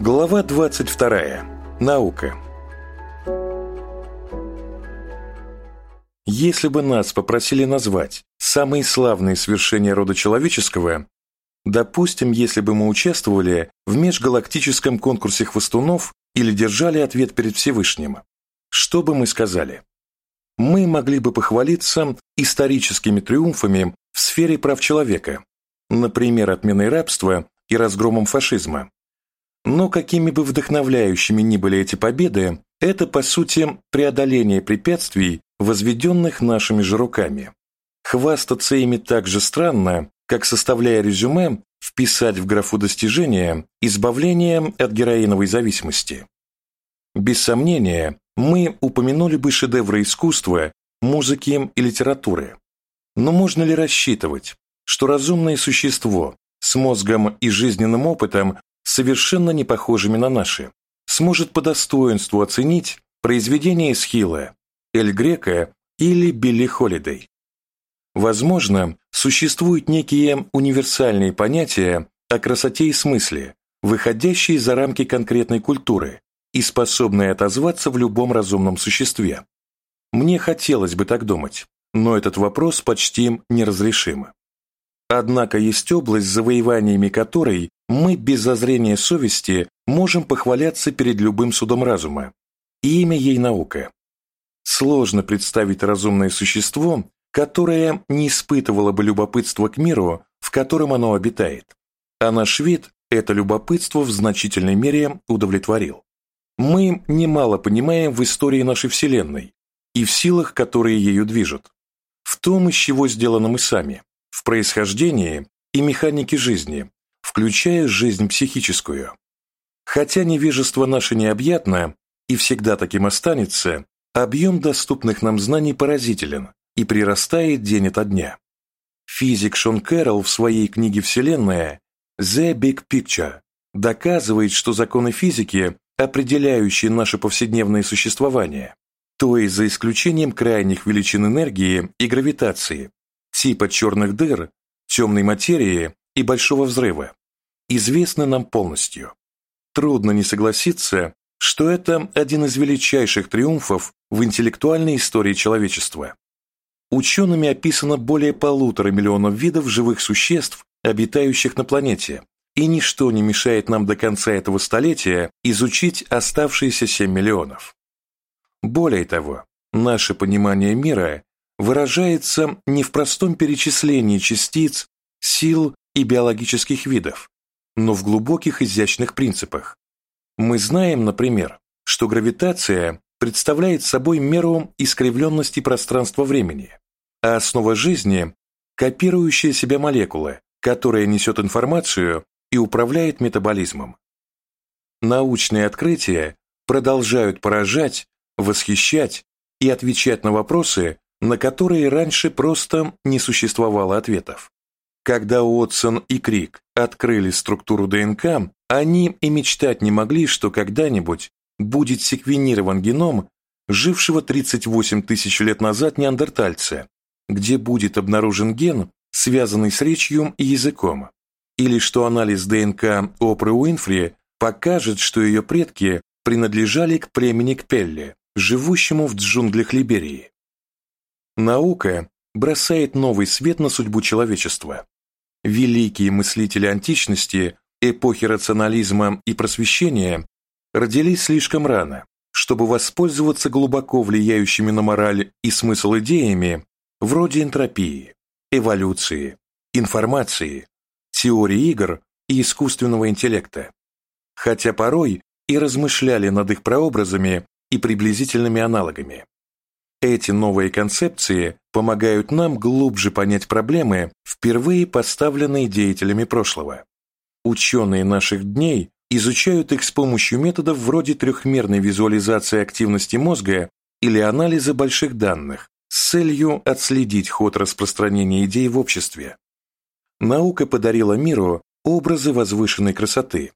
Глава 22. Наука. Если бы нас попросили назвать самые славные свершения рода человеческого, допустим, если бы мы участвовали в межгалактическом конкурсе хвостунов или держали ответ перед Всевышним, что бы мы сказали? Мы могли бы похвалиться историческими триумфами в сфере прав человека, например, отменой рабства и разгромом фашизма. Но какими бы вдохновляющими ни были эти победы, это, по сути, преодоление препятствий, возведенных нашими же руками. Хвастаться ими так же странно, как, составляя резюме, вписать в графу достижения избавление от героиновой зависимости. Без сомнения, мы упомянули бы шедевры искусства, музыки и литературы. Но можно ли рассчитывать, что разумное существо с мозгом и жизненным опытом, совершенно не похожими на наши, сможет по достоинству оценить произведение Эсхила, Эль Грека или Билли Холидей? Возможно, существуют некие универсальные понятия о красоте и смысле, выходящие за рамки конкретной культуры и способные отозваться в любом разумном существе. Мне хотелось бы так думать, но этот вопрос почти неразрешим. Однако есть область, завоеваниями которой мы без зазрения совести можем похваляться перед любым судом разума, и имя ей наука. Сложно представить разумное существо, которое не испытывало бы любопытства к миру, в котором оно обитает. А наш вид это любопытство в значительной мере удовлетворил. Мы немало понимаем в истории нашей Вселенной и в силах, которые ею движут, в том, из чего сделаны мы сами, в происхождении и механике жизни, включая жизнь психическую. Хотя невежество наше необъятно и всегда таким останется, объем доступных нам знаний поразителен и прирастает день ото дня. Физик Шон Кэрролл в своей книге «Вселенная» «The Big Picture» доказывает, что законы физики, определяющие наше повседневное существование, то есть за исключением крайних величин энергии и гравитации, типа черных дыр, темной материи и большого взрыва, известны нам полностью. Трудно не согласиться, что это один из величайших триумфов в интеллектуальной истории человечества. Учеными описано более полутора миллионов видов живых существ, обитающих на планете, и ничто не мешает нам до конца этого столетия изучить оставшиеся 7 миллионов. Более того, наше понимание мира выражается не в простом перечислении частиц, сил и биологических видов, но в глубоких изящных принципах. Мы знаем, например, что гравитация представляет собой меру искривленности пространства-времени, а основа жизни – копирующая себя молекула, которая несет информацию и управляет метаболизмом. Научные открытия продолжают поражать, восхищать и отвечать на вопросы, на которые раньше просто не существовало ответов. Когда Уотсон и Крик открыли структуру ДНК, они и мечтать не могли, что когда-нибудь будет секвенирован геном жившего 38 тысяч лет назад неандертальца, где будет обнаружен ген, связанный с речью и языком, или что анализ ДНК Опры Уинфри покажет, что ее предки принадлежали к племени Кпелли, живущему в джунглях Либерии. Наука бросает новый свет на судьбу человечества. Великие мыслители античности, эпохи рационализма и просвещения родились слишком рано, чтобы воспользоваться глубоко влияющими на мораль и смысл идеями вроде энтропии, эволюции, информации, теории игр и искусственного интеллекта. Хотя порой и размышляли над их прообразами и приблизительными аналогами. Эти новые концепции помогают нам глубже понять проблемы, впервые поставленные деятелями прошлого. Ученые наших дней изучают их с помощью методов вроде трехмерной визуализации активности мозга или анализа больших данных с целью отследить ход распространения идей в обществе. Наука подарила миру образы возвышенной красоты.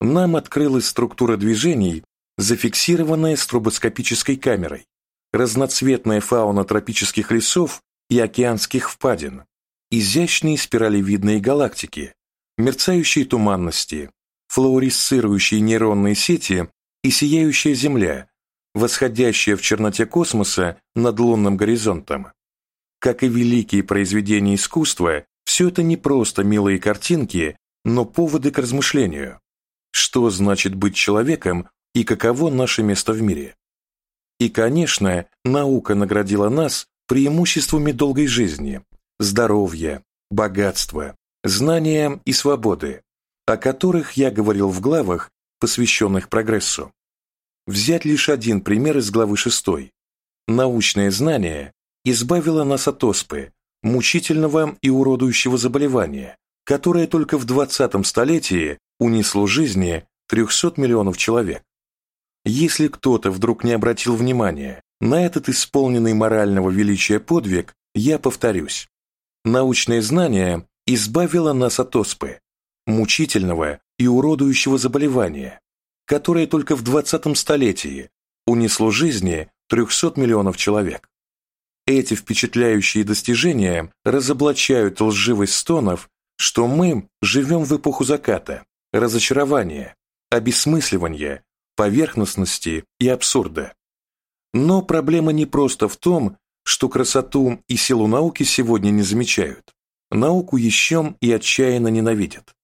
Нам открылась структура движений, зафиксированная стробоскопической камерой, разноцветная фауна тропических лесов и океанских впадин, изящные спиралевидные галактики, мерцающие туманности, флуоресцирующие нейронные сети и сияющая Земля, восходящая в черноте космоса над лунным горизонтом. Как и великие произведения искусства, все это не просто милые картинки, но поводы к размышлению. Что значит быть человеком и каково наше место в мире? И, конечно, наука наградила нас преимуществами долгой жизни, здоровья, богатства, знания и свободы, о которых я говорил в главах, посвященных прогрессу. Взять лишь один пример из главы 6. Научное знание избавило нас от оспы, мучительного и уродующего заболевания, которое только в 20 столетии унесло жизни 300 миллионов человек. Если кто-то вдруг не обратил внимания на этот исполненный морального величия подвиг, я повторюсь. Научное знание избавило нас от оспы, мучительного и уродующего заболевания, которое только в 20 столетии унесло жизни 300 миллионов человек. Эти впечатляющие достижения разоблачают лживость стонов, что мы живем в эпоху заката, разочарования, обесмысливания, поверхностности и абсурда. Но проблема не просто в том, что красоту и силу науки сегодня не замечают. Науку еще и отчаянно ненавидят.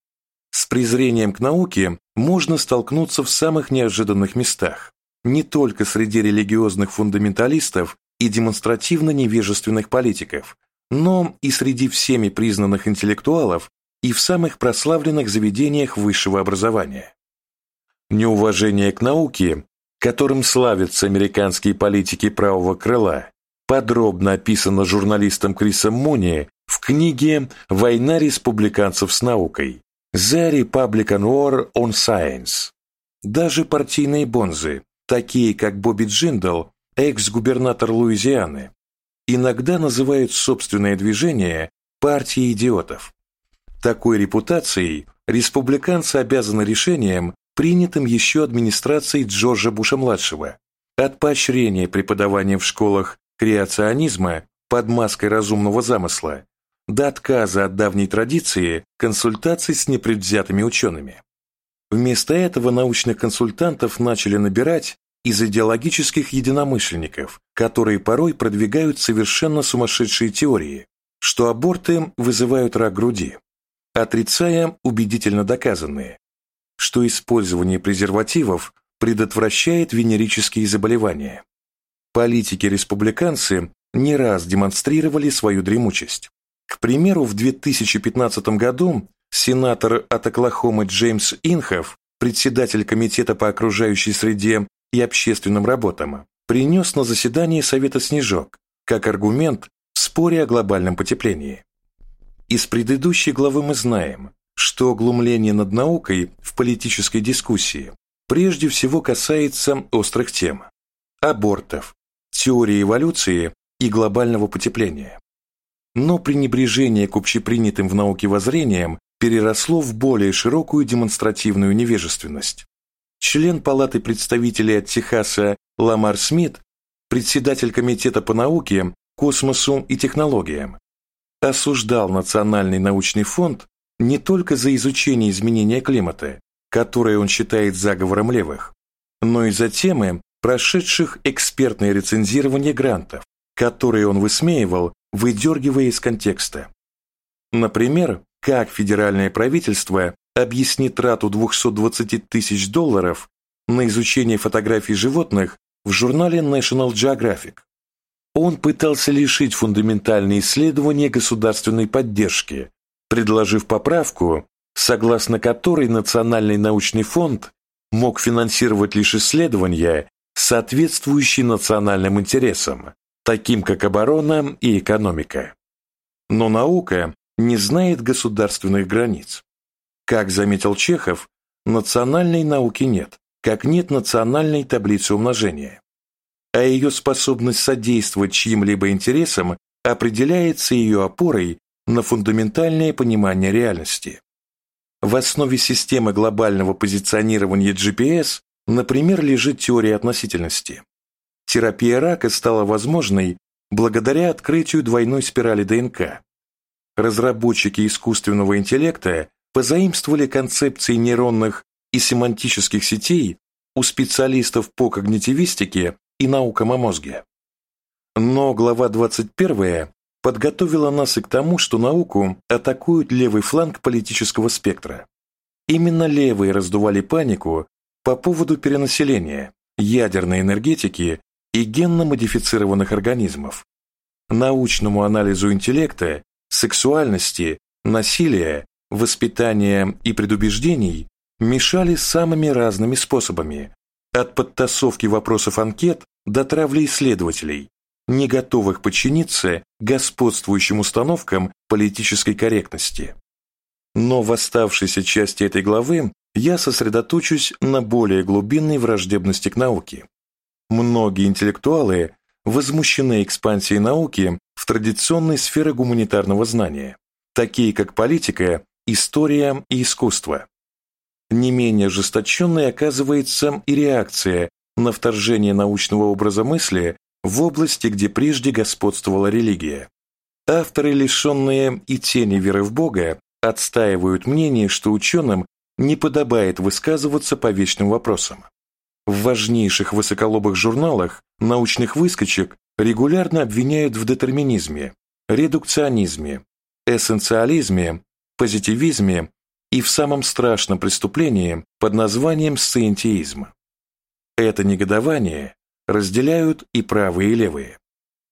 С презрением к науке можно столкнуться в самых неожиданных местах, не только среди религиозных фундаменталистов и демонстративно невежественных политиков, но и среди всеми признанных интеллектуалов и в самых прославленных заведениях высшего образования. Неуважение к науке, которым славятся американские политики правого крыла, подробно описано журналистом Крисом Муни в книге «Война республиканцев с наукой» The Republican War on Science. Даже партийные бонзы, такие как Бобби Джиндал, экс-губернатор Луизианы, иногда называют собственное движение партией идиотов. Такой репутацией республиканцы обязаны решением, принятым еще администрацией Джорджа Буша-младшего, от поощрения преподавания в школах креационизма под маской разумного замысла до отказа от давней традиции консультаций с непредвзятыми учеными. Вместо этого научных консультантов начали набирать из идеологических единомышленников, которые порой продвигают совершенно сумасшедшие теории, что аборты вызывают рак груди, отрицая убедительно доказанные, что использование презервативов предотвращает венерические заболевания. Политики-республиканцы не раз демонстрировали свою дремучесть. К примеру, в 2015 году сенатор от Оклахомы Джеймс Инхов, председатель Комитета по окружающей среде и общественным работам, принес на заседание Совета снежок как аргумент в споре о глобальном потеплении. Из предыдущей главы мы знаем, что глумление над наукой в политической дискуссии прежде всего касается острых тем – абортов, теории эволюции и глобального потепления но пренебрежение к общепринятым в науке воззрениям переросло в более широкую демонстративную невежественность. Член Палаты представителей от Техаса Ламар Смит, председатель Комитета по науке, космосу и технологиям, осуждал Национальный научный фонд не только за изучение изменения климата, которое он считает заговором левых, но и за темы, прошедших экспертное рецензирование грантов, которые он высмеивал выдергивая из контекста. Например, как федеральное правительство объяснит трату 220 тысяч долларов на изучение фотографий животных в журнале National Geographic. Он пытался лишить фундаментальные исследования государственной поддержки, предложив поправку, согласно которой Национальный научный фонд мог финансировать лишь исследования, соответствующие национальным интересам, таким как оборона и экономика. Но наука не знает государственных границ. Как заметил Чехов, национальной науки нет, как нет национальной таблицы умножения. А ее способность содействовать чьим-либо интересам определяется ее опорой на фундаментальное понимание реальности. В основе системы глобального позиционирования GPS, например, лежит теория относительности. Терапия рака стала возможной благодаря открытию двойной спирали ДНК. Разработчики искусственного интеллекта позаимствовали концепции нейронных и семантических сетей у специалистов по когнитивистике и наукам о мозге. Но глава 21 подготовила нас и к тому, что науку атакуют левый фланг политического спектра. Именно левые раздували панику по поводу перенаселения, ядерной энергетики и генно-модифицированных организмов, научному анализу интеллекта, сексуальности, насилия, воспитания и предубеждений мешали самыми разными способами, от подтасовки вопросов анкет до травли исследователей, не готовых подчиниться господствующим установкам политической корректности. Но в оставшейся части этой главы я сосредоточусь на более глубинной враждебности к науке. Многие интеллектуалы возмущены экспансией науки в традиционной сферы гуманитарного знания, такие как политика, история и искусство. Не менее ожесточенной оказывается и реакция на вторжение научного образа мысли в области, где прежде господствовала религия. Авторы, лишенные и тени веры в Бога, отстаивают мнение, что ученым не подобает высказываться по вечным вопросам. В важнейших высоколобых журналах научных выскочек регулярно обвиняют в детерминизме, редукционизме, эссенциализме, позитивизме и в самом страшном преступлении под названием сциентиизм. Это негодование разделяют и правые, и левые.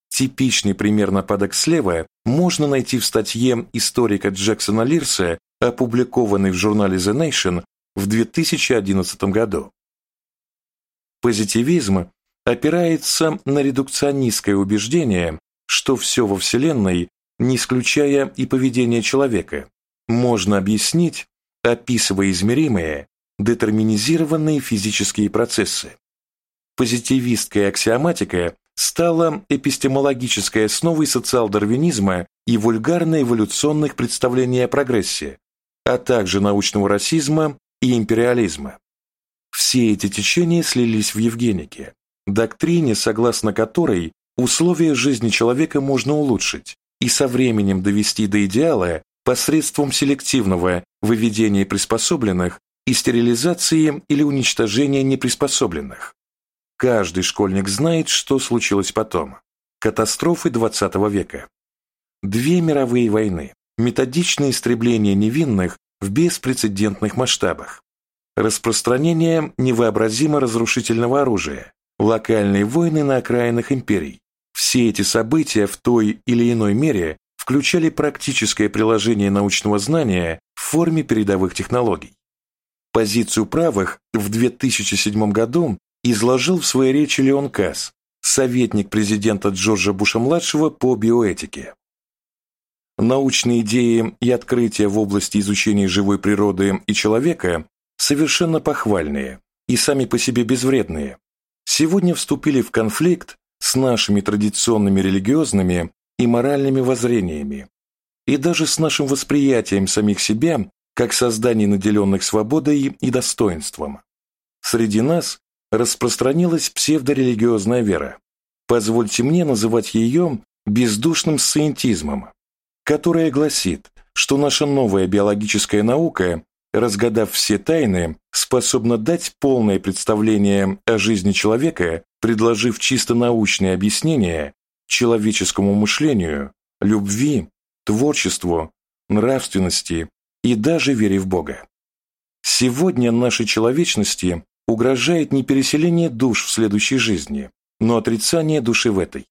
Типичный пример нападок слева можно найти в статье историка Джексона Лирса, опубликованной в журнале The Nation в 2011 году. Позитивизм опирается на редукционистское убеждение, что все во Вселенной, не исключая и поведение человека, можно объяснить, описывая измеримые, детерминизированные физические процессы. Позитивистская аксиоматика стала эпистемологической основой социал-дарвинизма и вульгарно-эволюционных представлений о прогрессе, а также научного расизма и империализма. Все эти течения слились в Евгенике, доктрине, согласно которой условия жизни человека можно улучшить и со временем довести до идеала посредством селективного выведения приспособленных и стерилизации или уничтожения неприспособленных. Каждый школьник знает, что случилось потом. Катастрофы XX века. Две мировые войны, методичное истребление невинных в беспрецедентных масштабах, распространение невообразимо разрушительного оружия, локальные войны на окраинах империй. Все эти события в той или иной мере включали практическое приложение научного знания в форме передовых технологий. Позицию правых в 2007 году изложил в своей речи Леон Касс, советник президента Джорджа Буша-младшего по биоэтике. Научные идеи и открытия в области изучения живой природы и человека совершенно похвальные и сами по себе безвредные, сегодня вступили в конфликт с нашими традиционными религиозными и моральными воззрениями и даже с нашим восприятием самих себя как созданий, наделенных свободой и достоинством. Среди нас распространилась псевдорелигиозная вера. Позвольте мне называть ее бездушным сциентизмом, которая гласит, что наша новая биологическая наука, разгадав все тайны, способна дать полное представление о жизни человека, предложив чисто научные объяснения человеческому мышлению, любви, творчеству, нравственности и даже вере в Бога. Сегодня нашей человечности угрожает не переселение душ в следующей жизни, но отрицание души в этой.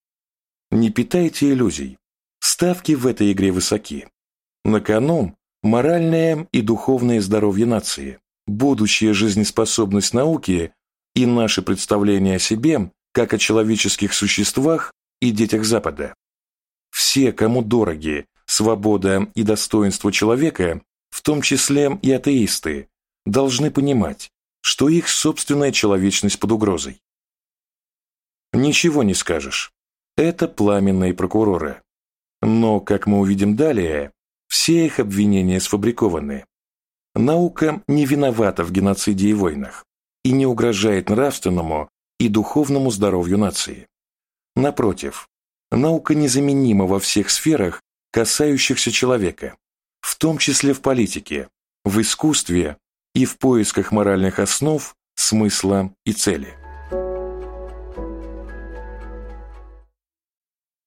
Не питайте иллюзий. Ставки в этой игре высоки. На кону моральное и духовное здоровье нации, будущая жизнеспособность науки и наши представления о себе, как о человеческих существах и детях Запада. Все, кому дороги свобода и достоинство человека, в том числе и атеисты, должны понимать, что их собственная человечность под угрозой. Ничего не скажешь. Это пламенные прокуроры. Но, как мы увидим далее, все их обвинения сфабрикованы. Наука не виновата в геноциде и войнах и не угрожает нравственному и духовному здоровью нации. Напротив, наука незаменима во всех сферах, касающихся человека, в том числе в политике, в искусстве, и в поисках моральных основ, смысла и цели.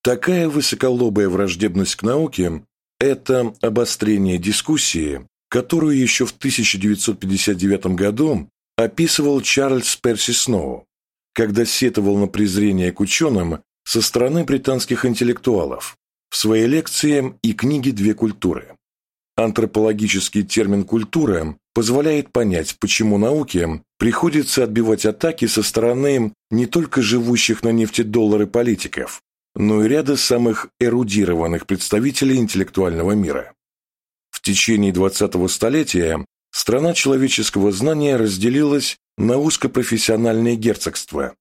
Такая высоколобая враждебность к науке – это обострение дискуссии, которую еще в 1959 году описывал Чарльз Перси Сноу, когда сетовал на презрение к ученым со стороны британских интеллектуалов в своей лекции и книге «Две культуры». Антропологический термин «культура» позволяет понять, почему науке приходится отбивать атаки со стороны не только живущих на нефтедоллары политиков, но и ряда самых эрудированных представителей интеллектуального мира. В течение 20-го столетия страна человеческого знания разделилась на узкопрофессиональные герцогства,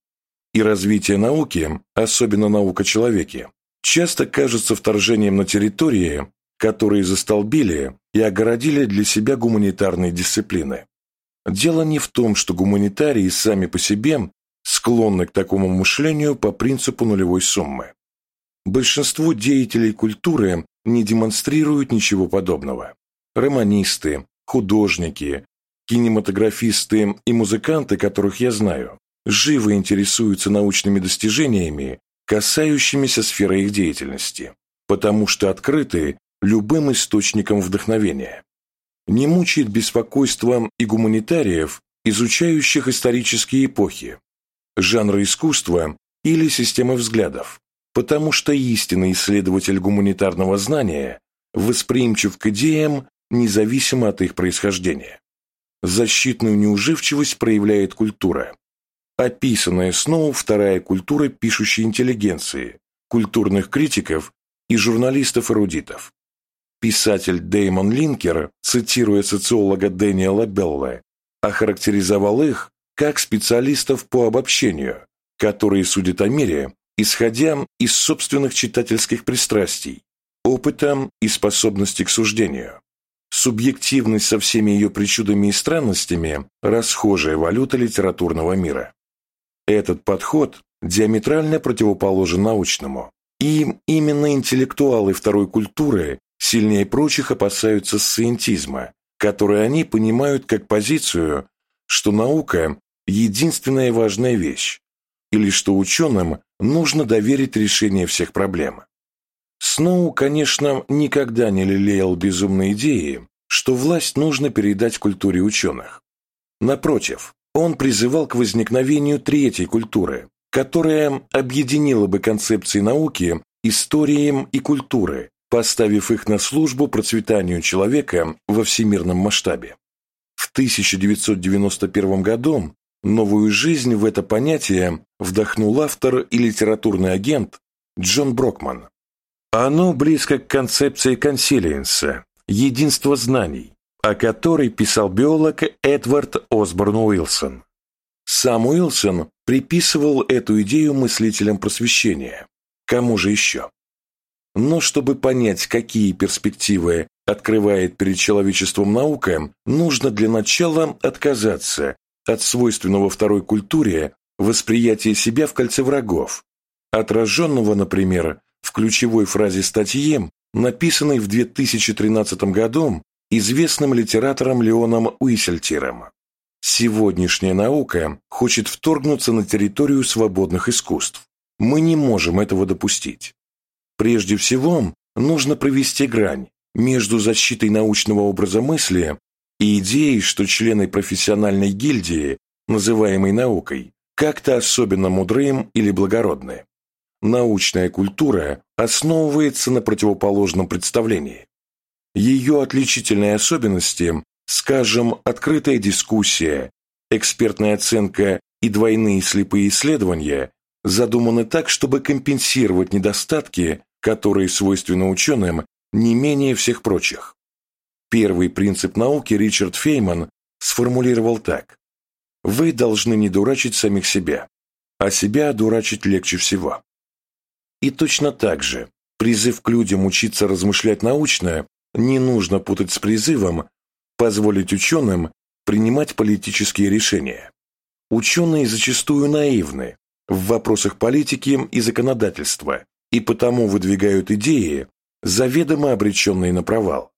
и развитие науки, особенно наука человеке, часто кажется вторжением на территории, которые застолбили и огородили для себя гуманитарные дисциплины. Дело не в том, что гуманитарии сами по себе склонны к такому мышлению по принципу нулевой суммы. Большинство деятелей культуры не демонстрируют ничего подобного. Романисты, художники, кинематографисты и музыканты, которых я знаю, живо интересуются научными достижениями, касающимися сферы их деятельности, потому что открыты любым источником вдохновения. Не мучает беспокойством и гуманитариев, изучающих исторические эпохи, жанры искусства или системы взглядов, потому что истинный исследователь гуманитарного знания восприимчив к идеям, независимо от их происхождения. Защитную неуживчивость проявляет культура. Описанная снова вторая культура пишущей интеллигенции, культурных критиков и журналистов-эрудитов. Писатель Деймон Линкер, цитируя социолога Дэниела Белла, охарактеризовал их как специалистов по обобщению, которые судят о мире исходя из собственных читательских пристрастий, опыта и способности к суждению. Субъективность со всеми ее причудами и странностями – расхожая валюта литературного мира. Этот подход диаметрально противоположен научному. И именно интеллектуалы второй культуры сильнее прочих опасаются сциентизма, который они понимают как позицию, что наука – единственная важная вещь, или что ученым нужно доверить решение всех проблем. Сноу, конечно, никогда не лелеял безумной идеи, что власть нужно передать культуре ученых. Напротив, он призывал к возникновению третьей культуры, которая объединила бы концепции науки, истории и культуры, поставив их на службу процветанию человека во всемирном масштабе. В 1991 году Новую жизнь в это понятие вдохнул автор и литературный агент Джон Брокман. Оно близко к концепции консилиенса, единства знаний, о которой писал биолог Эдвард Осборн Уилсон. Сам Уилсон приписывал эту идею мыслителям просвещения. Кому же еще? Но чтобы понять, какие перспективы открывает перед человечеством наука, нужно для начала отказаться от свойственного второй культуре восприятия себя в кольце врагов, отраженного, например, в ключевой фразе статьи, написанной в 2013 году известным литератором Леоном Уисельтиром. Сегодняшняя наука хочет вторгнуться на территорию свободных искусств. Мы не можем этого допустить. Прежде всего, нужно провести грань между защитой научного образа мысли и идеей, что члены профессиональной гильдии, называемой наукой, как-то особенно мудрым или благородны. Научная культура основывается на противоположном представлении. Ее отличительные особенности, скажем, открытая дискуссия, экспертная оценка и двойные слепые исследования задуманы так, чтобы компенсировать недостатки, которые свойственны ученым не менее всех прочих. Первый принцип науки Ричард Фейман сформулировал так. Вы должны не дурачить самих себя, а себя дурачить легче всего. И точно так же призыв к людям учиться размышлять научно не нужно путать с призывом позволить ученым принимать политические решения. Ученые зачастую наивны в вопросах политики и законодательства и потому выдвигают идеи, заведомо обреченные на провал.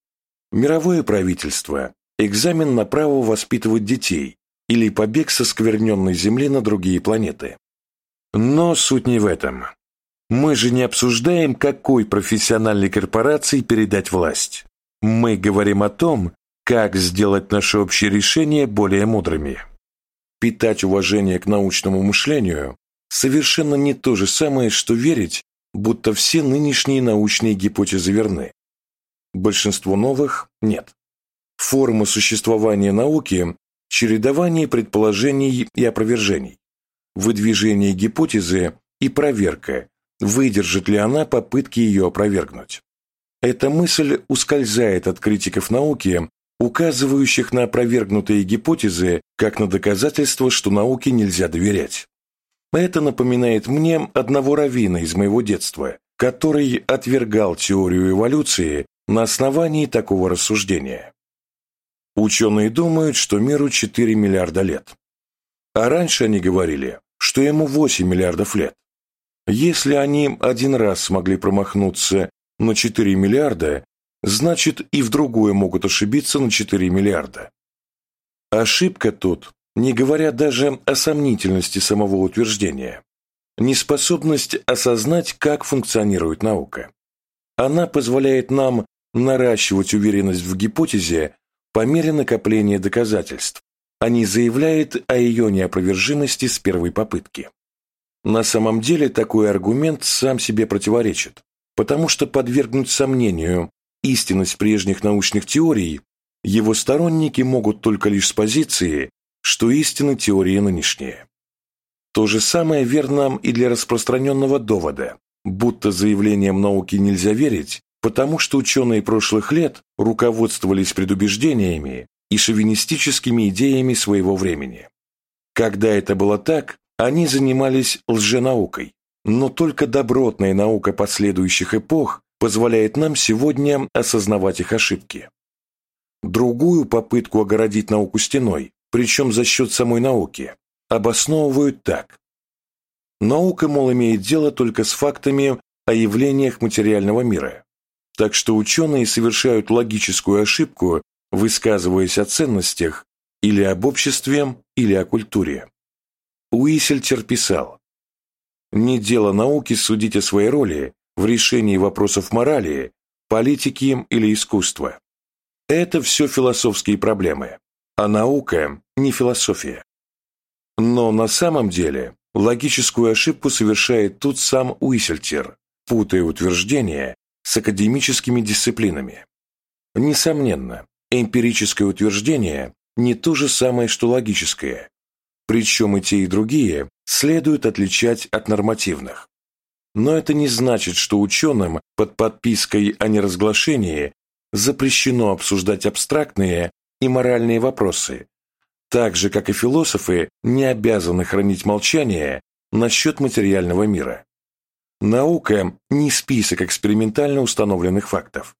Мировое правительство, экзамен на право воспитывать детей или побег со скверненной Земли на другие планеты. Но суть не в этом. Мы же не обсуждаем, какой профессиональной корпорации передать власть. Мы говорим о том, как сделать наши общие решения более мудрыми. Питать уважение к научному мышлению совершенно не то же самое, что верить, будто все нынешние научные гипотезы верны. Большинство новых – нет. Форма существования науки – чередование предположений и опровержений, выдвижение гипотезы и проверка, выдержит ли она попытки ее опровергнуть. Эта мысль ускользает от критиков науки, указывающих на опровергнутые гипотезы как на доказательство, что науке нельзя доверять. Это напоминает мне одного раввина из моего детства, который отвергал теорию эволюции на основании такого рассуждения. Ученые думают, что миру 4 миллиарда лет. А раньше они говорили, что ему 8 миллиардов лет. Если они один раз смогли промахнуться на 4 миллиарда, значит и в другое могут ошибиться на 4 миллиарда. Ошибка тут, не говоря даже о сомнительности самого утверждения, неспособность осознать, как функционирует наука. Она позволяет нам наращивать уверенность в гипотезе по мере накопления доказательств, а не заявляет о ее неопровержимости с первой попытки. На самом деле такой аргумент сам себе противоречит, потому что подвергнуть сомнению истинность прежних научных теорий его сторонники могут только лишь с позиции, что истины теории нынешние. То же самое верно и для распространенного довода, будто заявлениям науки нельзя верить, потому что ученые прошлых лет руководствовались предубеждениями и шовинистическими идеями своего времени. Когда это было так, они занимались лженаукой, но только добротная наука последующих эпох позволяет нам сегодня осознавать их ошибки. Другую попытку огородить науку стеной, причем за счет самой науки, обосновывают так. Наука, мол, имеет дело только с фактами о явлениях материального мира, так что ученые совершают логическую ошибку, высказываясь о ценностях или об обществе, или о культуре. Уисельтер писал, «Не дело науки судить о своей роли в решении вопросов морали, политики или искусства. Это все философские проблемы, а наука не философия. Но на самом деле логическую ошибку совершает тут сам Уисельтер, путая утверждения с академическими дисциплинами. Несомненно, эмпирическое утверждение не то же самое, что логическое, причем и те, и другие следует отличать от нормативных. Но это не значит, что ученым под подпиской о неразглашении запрещено обсуждать абстрактные и моральные вопросы, так же, как и философы не обязаны хранить молчание насчет материального мира. Наука – не список экспериментально установленных фактов.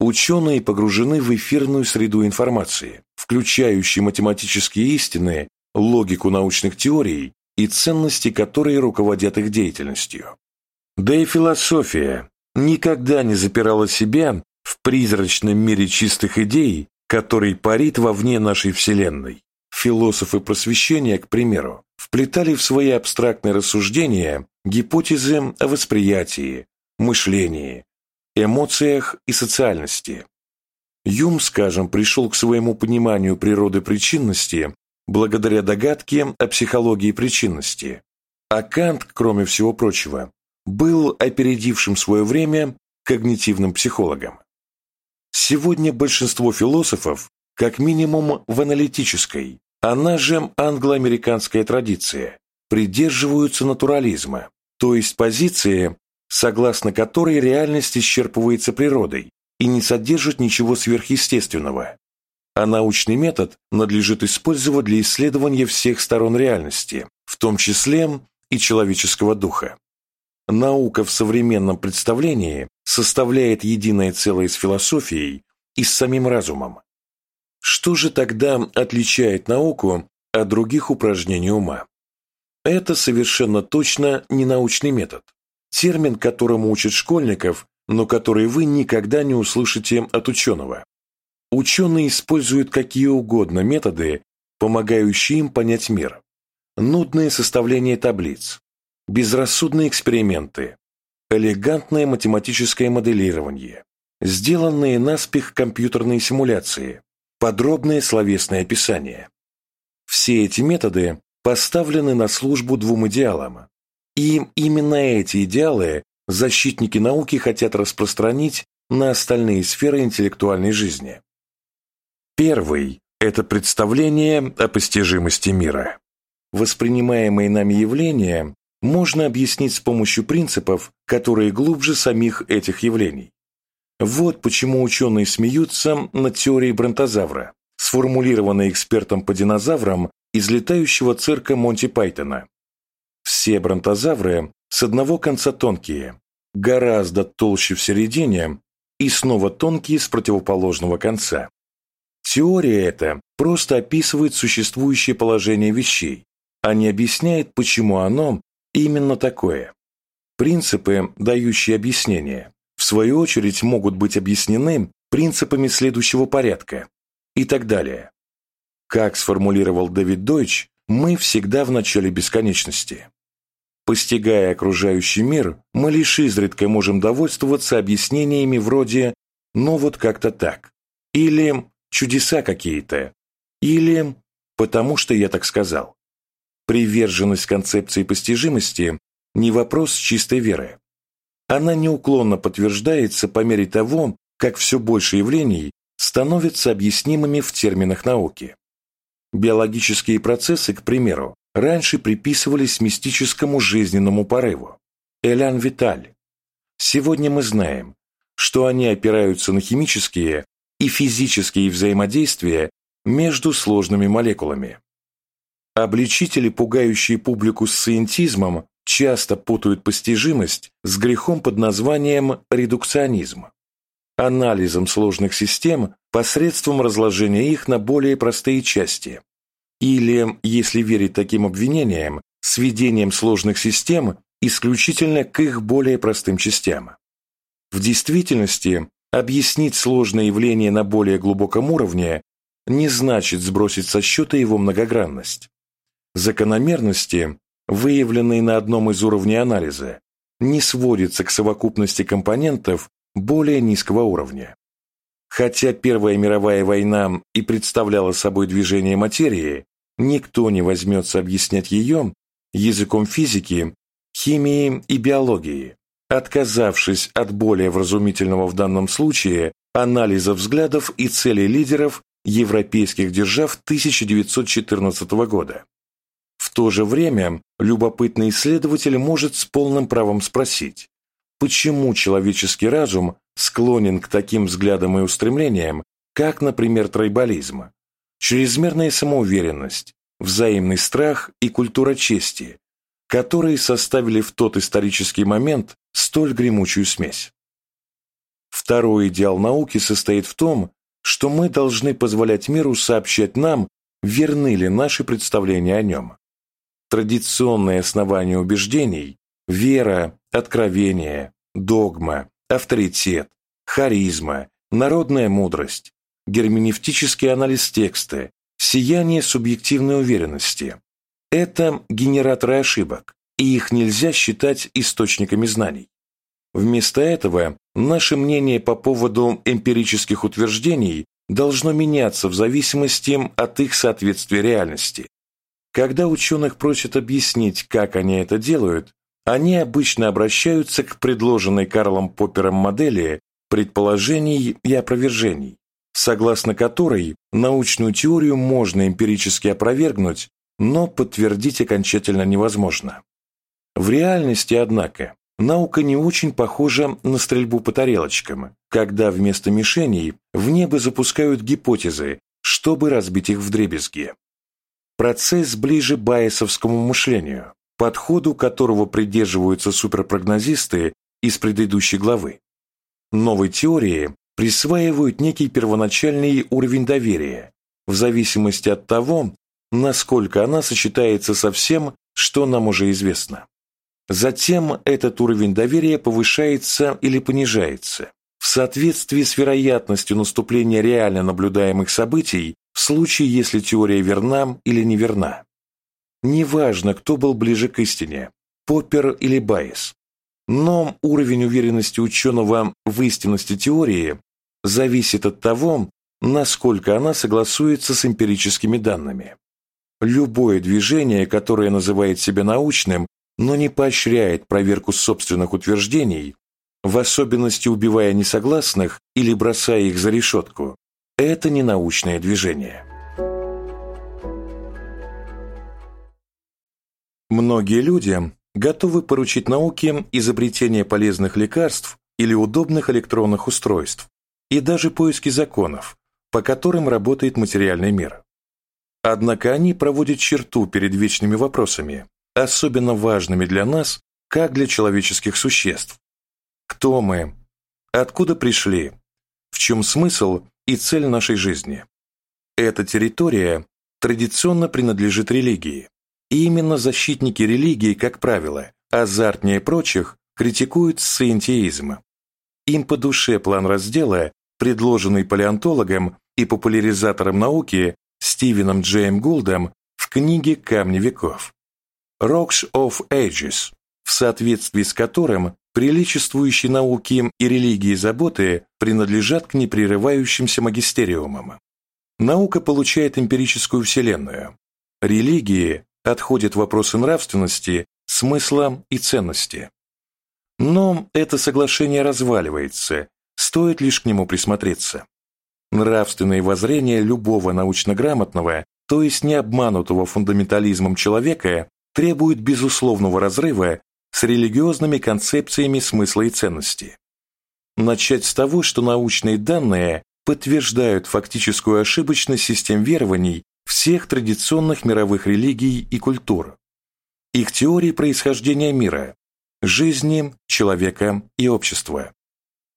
Ученые погружены в эфирную среду информации, включающей математические истины логику научных теорий и ценности, которые руководят их деятельностью. Да и философия никогда не запирала себя в призрачном мире чистых идей, который парит вовне нашей Вселенной. Философы просвещения, к примеру, вплетали в свои абстрактные рассуждения гипотезы о восприятии, мышлении, эмоциях и социальности. Юм, скажем, пришел к своему пониманию природы причинности благодаря догадке о психологии причинности. А Кант, кроме всего прочего, был опередившим свое время когнитивным психологом. Сегодня большинство философов, как минимум в аналитической, она же англо-американская традиция, придерживаются натурализма, то есть позиции, согласно которой реальность исчерпывается природой и не содержит ничего сверхъестественного, а научный метод надлежит использовать для исследования всех сторон реальности, в том числе и человеческого духа. Наука в современном представлении составляет единое целое с философией и с самим разумом. Что же тогда отличает науку от других упражнений ума? Это совершенно точно не научный метод, термин, которому учат школьников, но который вы никогда не услышите от ученого. ученые используют какие угодно методы, помогающие им понять мир. Нудное составление таблиц, безрассудные эксперименты, элегантное математическое моделирование, сделанные наспех компьютерные симуляции, подробное словесное описание. Все эти методы поставлены на службу двум идеалам. И именно эти идеалы защитники науки хотят распространить на остальные сферы интеллектуальной жизни. Первый – это представление о постижимости мира. Воспринимаемые нами явления можно объяснить с помощью принципов, которые глубже самих этих явлений. Вот почему ученые смеются над теорией бронтозавра, сформулированной экспертом по динозаврам из летающего цирка Монти Пайтона. Все бронтозавры с одного конца тонкие, гораздо толще в середине и снова тонкие с противоположного конца. Теория эта просто описывает существующее положение вещей, а не объясняет, почему оно именно такое. Принципы, дающие объяснение, в свою очередь могут быть объяснены принципами следующего порядка и так далее. Как сформулировал Дэвид Дойч, мы всегда в начале бесконечности. Постигая окружающий мир, мы лишь изредка можем довольствоваться объяснениями вроде «ну вот как-то так» или «чудеса какие-то» или «потому что я так сказал». Приверженность концепции постижимости – не вопрос чистой веры. Она неуклонно подтверждается по мере того, как все больше явлений становятся объяснимыми в терминах науки. Биологические процессы, к примеру, раньше приписывались мистическому жизненному порыву – Элян Виталь. Сегодня мы знаем, что они опираются на химические и физические взаимодействия между сложными молекулами. Обличители, пугающие публику сциентизмом, часто путают постижимость с грехом под названием редукционизм. Анализом сложных систем посредством разложения их на более простые части. Или, если верить таким обвинениям, сведением сложных систем исключительно к их более простым частям. В действительности, объяснить сложное явление на более глубоком уровне не значит сбросить со счета его многогранность. Закономерности, выявленные на одном из уровней анализа, не сводятся к совокупности компонентов более низкого уровня. Хотя Первая мировая война и представляла собой движение материи, никто не возьмется объяснять ее языком физики, химии и биологии, отказавшись от более вразумительного в данном случае анализа взглядов и целей лидеров европейских держав 1914 года. То же время любопытный исследователь может с полным правом спросить, почему человеческий разум склонен к таким взглядам и устремлениям, как, например, тройболизм, чрезмерная самоуверенность, взаимный страх и культура чести, которые составили в тот исторический момент столь гремучую смесь. Второй идеал науки состоит в том, что мы должны позволять миру сообщать нам, верны ли наши представления о нем. Традиционные основания убеждений – вера, откровение, догма, авторитет, харизма, народная мудрость, герменевтический анализ текста, сияние субъективной уверенности – это генераторы ошибок, и их нельзя считать источниками знаний. Вместо этого наше мнение по поводу эмпирических утверждений должно меняться в зависимости от их соответствия реальности. Когда ученых просят объяснить, как они это делают, они обычно обращаются к предложенной Карлом Поппером модели предположений и опровержений, согласно которой научную теорию можно эмпирически опровергнуть, но подтвердить окончательно невозможно. В реальности, однако, наука не очень похожа на стрельбу по тарелочкам, когда вместо мишеней в небо запускают гипотезы, чтобы разбить их вдребезги. Процесс ближе байесовскому мышлению, подходу которого придерживаются суперпрогнозисты из предыдущей главы. Новой теории присваивают некий первоначальный уровень доверия, в зависимости от того, насколько она сочетается со всем, что нам уже известно. Затем этот уровень доверия повышается или понижается, в соответствии с вероятностью наступления реально наблюдаемых событий в случае, если теория верна или неверна. Неважно, кто был ближе к истине, Поппер или Байес, но уровень уверенности ученого в истинности теории зависит от того, насколько она согласуется с эмпирическими данными. Любое движение, которое называет себя научным, но не поощряет проверку собственных утверждений, в особенности убивая несогласных или бросая их за решетку, это не научное движение. Многие люди готовы поручить науке изобретение полезных лекарств или удобных электронных устройств и даже поиски законов, по которым работает материальный мир. Однако они проводят черту перед вечными вопросами, особенно важными для нас, как для человеческих существ. Кто мы? Откуда пришли? В чем смысл и цель нашей жизни? Эта территория традиционно принадлежит религии. И именно защитники религии, как правило, азартнее прочих, критикуют сциентиизм. Им по душе план раздела, предложенный палеонтологом и популяризатором науки Стивеном Джейм Гулдом в книге «Камни веков». Rocks of Ages, в соответствии с которым приличествующие науке и религии заботы принадлежат к непрерывающимся магистериумам. Наука получает эмпирическую вселенную. Религии отходят вопросы нравственности, смысла и ценности. Но это соглашение разваливается, стоит лишь к нему присмотреться. Нравственные воззрения любого научно грамотного, то есть не обманутого фундаментализмом человека, требуют безусловного разрыва с религиозными концепциями смысла и ценности. Начать с того, что научные данные подтверждают фактическую ошибочность систем верований всех традиционных мировых религий и культур, их теории происхождения мира, жизни, человека и общества.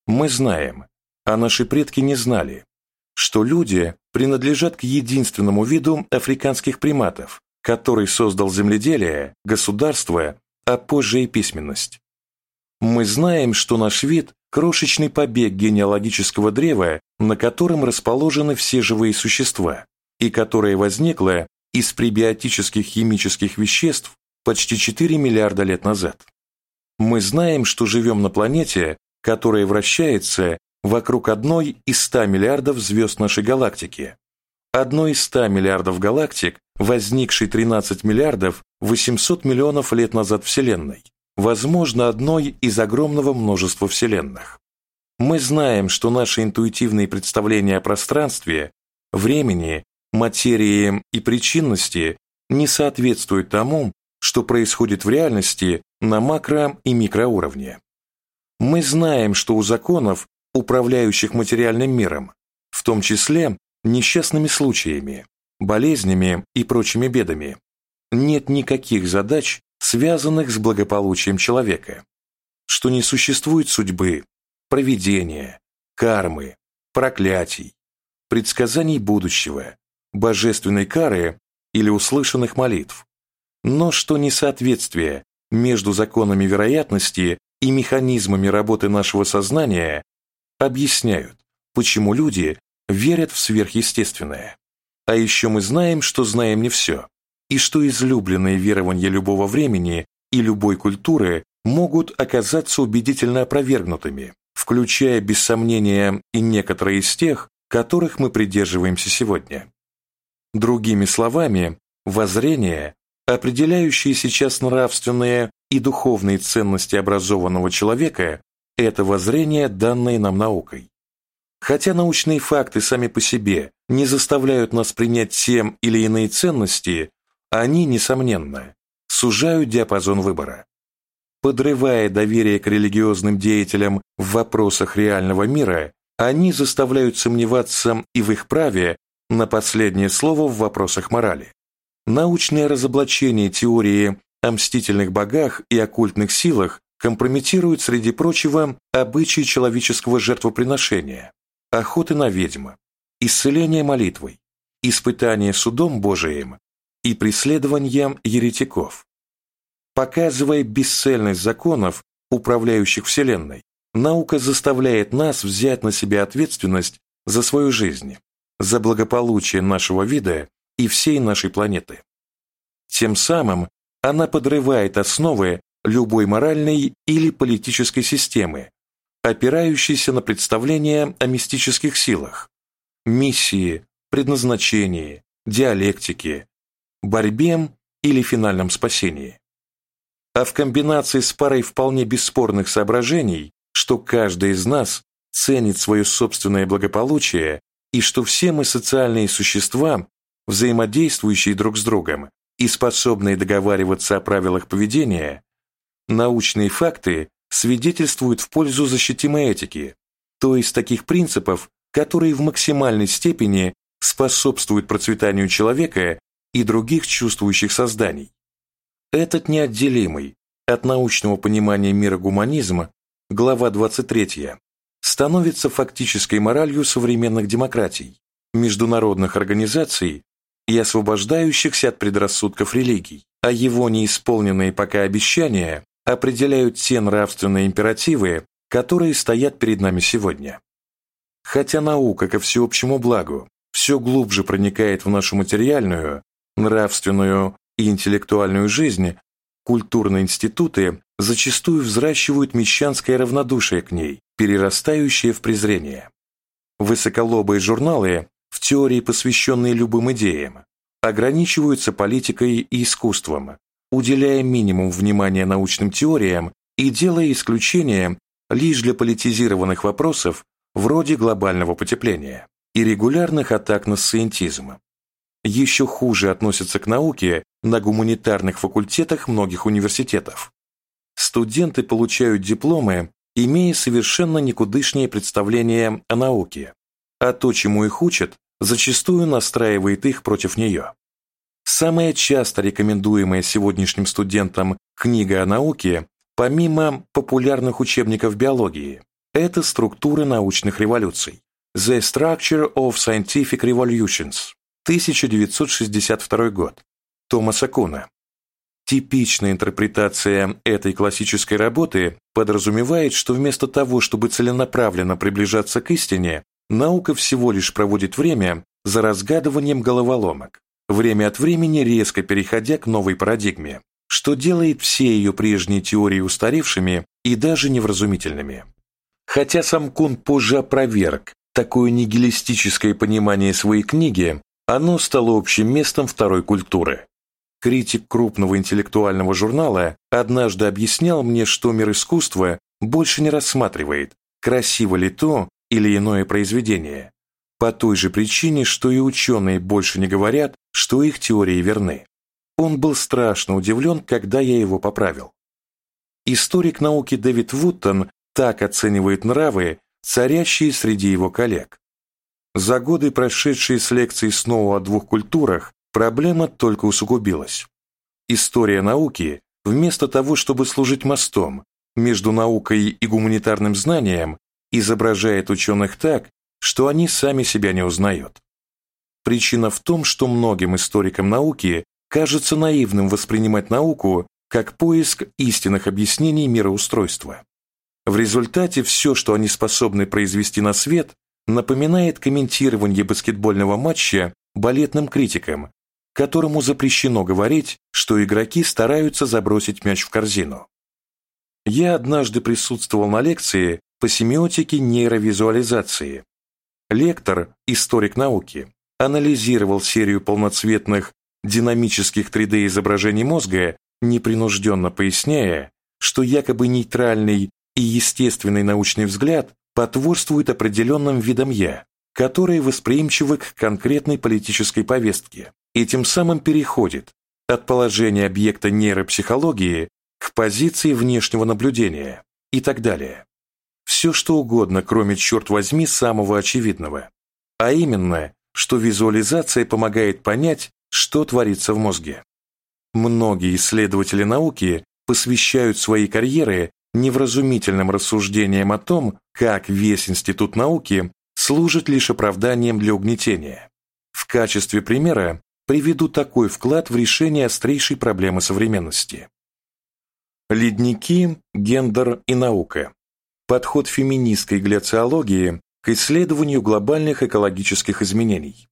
Мы знаем, а наши предки не знали, что люди принадлежат к единственному виду африканских приматов, который создал земледелие, государство, а позже и письменность. Мы знаем, что наш вид – крошечный побег генеалогического древа, на котором расположены все живые существа, и которое возникло из пребиотических химических веществ почти 4 миллиарда лет назад. Мы знаем, что живем на планете, которая вращается вокруг одной из 100 миллиардов звезд нашей галактики, одной из 100 миллиардов галактик, возникшей 13 миллиардов 800 миллионов лет назад Вселенной, возможно, одной из огромного множества Вселенных. Мы знаем, что наши интуитивные представления о пространстве, времени материи и причинности не соответствуют тому, что происходит в реальности на макро- и микроуровне. Мы знаем, что у законов, управляющих материальным миром, в том числе несчастными случаями, болезнями и прочими бедами, нет никаких задач, связанных с благополучием человека, что не существует судьбы, провидения, кармы, проклятий, предсказаний будущего, божественной кары или услышанных молитв, но что несоответствие между законами вероятности и механизмами работы нашего сознания объясняют, почему люди верят в сверхъестественное. А еще мы знаем, что знаем не все, и что излюбленные верования любого времени и любой культуры могут оказаться убедительно опровергнутыми, включая без сомнения и некоторые из тех, которых мы придерживаемся сегодня. Другими словами, воззрение, определяющее сейчас нравственные и духовные ценности образованного человека, это воззрение, данное нам наукой. Хотя научные факты сами по себе не заставляют нас принять тем или иные ценности, они, несомненно, сужают диапазон выбора. Подрывая доверие к религиозным деятелям в вопросах реального мира, они заставляют сомневаться и в их праве на последнее слово в вопросах морали. Научное разоблачение теории о мстительных богах и оккультных силах компрометирует, среди прочего, обычаи человеческого жертвоприношения, охоты на ведьм, исцеление молитвой, испытание судом Божиим и преследование еретиков. Показывая бесцельность законов, управляющих Вселенной, наука заставляет нас взять на себя ответственность за свою жизнь, за благополучие нашего вида и всей нашей планеты. Тем самым она подрывает основы любой моральной или политической системы, опирающейся на представления о мистических силах, миссии, предназначении, диалектике, борьбе или финальном спасении. А в комбинации с парой вполне бесспорных соображений, что каждый из нас ценит свое собственное благополучие и что все мы социальные существа, взаимодействующие друг с другом и способные договариваться о правилах поведения, научные факты свидетельствуют в пользу защитимой этики, то есть таких принципов, которые в максимальной степени способствуют процветанию человека и других чувствующих созданий. Этот неотделимый от научного понимания мира гуманизм, глава 23, становится фактической моралью современных демократий, международных организаций и освобождающихся от предрассудков религий, а его неисполненные пока обещания определяют те нравственные императивы, которые стоят перед нами сегодня. Хотя наука ко всеобщему благу все глубже проникает в нашу материальную, нравственную и интеллектуальную жизнь, культурные институты зачастую взращивают мещанское равнодушие к ней, перерастающее в презрение. Высоколобые журналы, в теории посвященные любым идеям, ограничиваются политикой и искусством, уделяя минимум внимания научным теориям и делая исключения лишь для политизированных вопросов вроде глобального потепления и регулярных атак на сциентизм. Еще хуже относятся к науке на гуманитарных факультетах многих университетов. Студенты получают дипломы, имея совершенно никудышнее представление о науке, а то, чему их учат, зачастую настраивает их против нее. Самая часто рекомендуемая сегодняшним студентам книга о науке, помимо популярных учебников биологии, это структуры научных революций. The Structure of Scientific Revolutions, 1962 год, Томаса Куна. Типичная интерпретация этой классической работы подразумевает, что вместо того, чтобы целенаправленно приближаться к истине, наука всего лишь проводит время за разгадыванием головоломок, время от времени резко переходя к новой парадигме, что делает все ее прежние теории устаревшими и даже невразумительными. Хотя сам Кун позже опроверг такое нигилистическое понимание своей книги, оно стало общим местом второй культуры. Критик крупного интеллектуального журнала однажды объяснял мне, что мир искусства больше не рассматривает, красиво ли то или иное произведение, по той же причине, что и ученые больше не говорят, что их теории верны. Он был страшно удивлен, когда я его поправил. Историк науки Дэвид Вуттон так оценивает нравы, царящие среди его коллег. За годы, прошедшие с лекцией снова о двух культурах, проблема только усугубилась. История науки, вместо того, чтобы служить мостом между наукой и гуманитарным знанием, изображает ученых так, что они сами себя не узнают. Причина в том, что многим историкам науки кажется наивным воспринимать науку как поиск истинных объяснений мироустройства. В результате все, что они способны произвести на свет, напоминает комментирование баскетбольного матча балетным критикам, которому запрещено говорить, что игроки стараются забросить мяч в корзину. Я однажды присутствовал на лекции по семиотике нейровизуализации. Лектор, историк науки, анализировал серию полноцветных динамических 3D-изображений мозга, непринужденно поясняя, что якобы нейтральный и естественный научный взгляд потворствует определенным видам «я», которые восприимчивы к конкретной политической повестке и тем самым переходит от положения объекта нейропсихологии к позиции внешнего наблюдения и так далее. Все что угодно, кроме, черт возьми, самого очевидного. А именно, что визуализация помогает понять, что творится в мозге. Многие исследователи науки посвящают свои карьеры невразумительным рассуждениям о том, как весь институт науки служит лишь оправданием для угнетения. В качестве примера приведу такой вклад в решение острейшей проблемы современности. Ледники, гендер и наука. подход феминистской гляциологии к исследованию глобальных экологических изменений.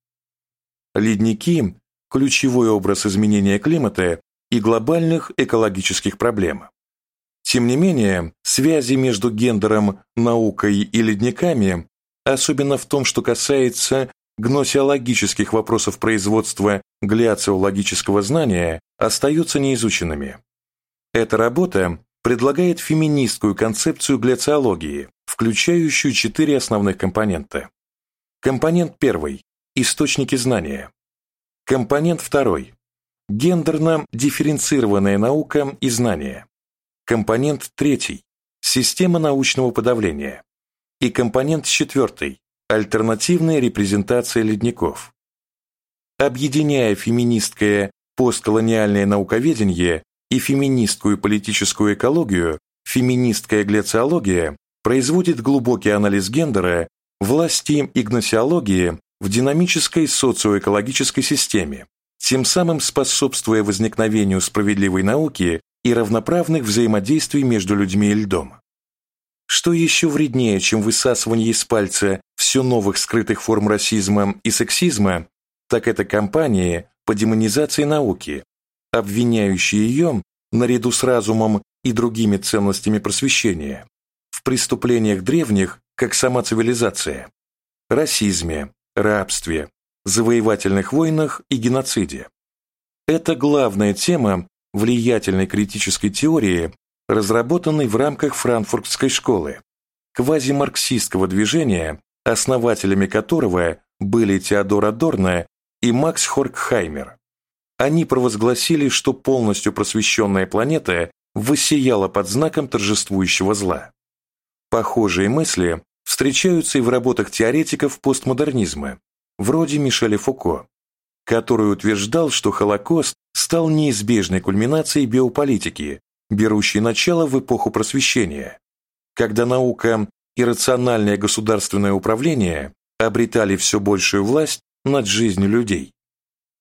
Ледники – ключевой образ изменения климата и глобальных экологических проблем. Тем не менее, связи между гендером, наукой и ледниками, особенно в том, что касается гносеологических вопросов производства гляциологического знания, остаются неизученными. Эта работа предлагает феминистскую концепцию гляциологии, включающую четыре основных компонента. Компонент первый – источники знания. Компонент второй – гендерно дифференцированная наука и знания. Компонент третий – система научного подавления. И компонент четвертый – альтернативная репрезентация ледников. Объединяя феминистское постколониальное науковедение и феминистскую политическую экологию, феминистская гляциология производит глубокий анализ гендера, власти и гносеологии в динамической социоэкологической системе, тем самым способствуя возникновению справедливой науки и равноправных взаимодействий между людьми и льдом. Что еще вреднее, чем высасывание из пальца все новых скрытых форм расизма и сексизма, так это кампании по демонизации науки, обвиняющие ее, наряду с разумом и другими ценностями просвещения, в преступлениях древних, как сама цивилизация, расизме, рабстве, завоевательных войнах и геноциде. Это главная тема влиятельной критической теории, разработанной в рамках франкфуртской школы, квазимарксистского движения, основателями которого были Теодор Адорно и Макс Хоркхаймер. Они провозгласили, что полностью просвещенная планета воссияла под знаком торжествующего зла. Похожие мысли встречаются и в работах теоретиков постмодернизма, вроде Мишеля Фуко, который утверждал, что Холокост стал неизбежной кульминацией биополитики, берущей начало в эпоху просвещения, когда наука и рациональное государственное управление обретали все большую власть над жизнью людей.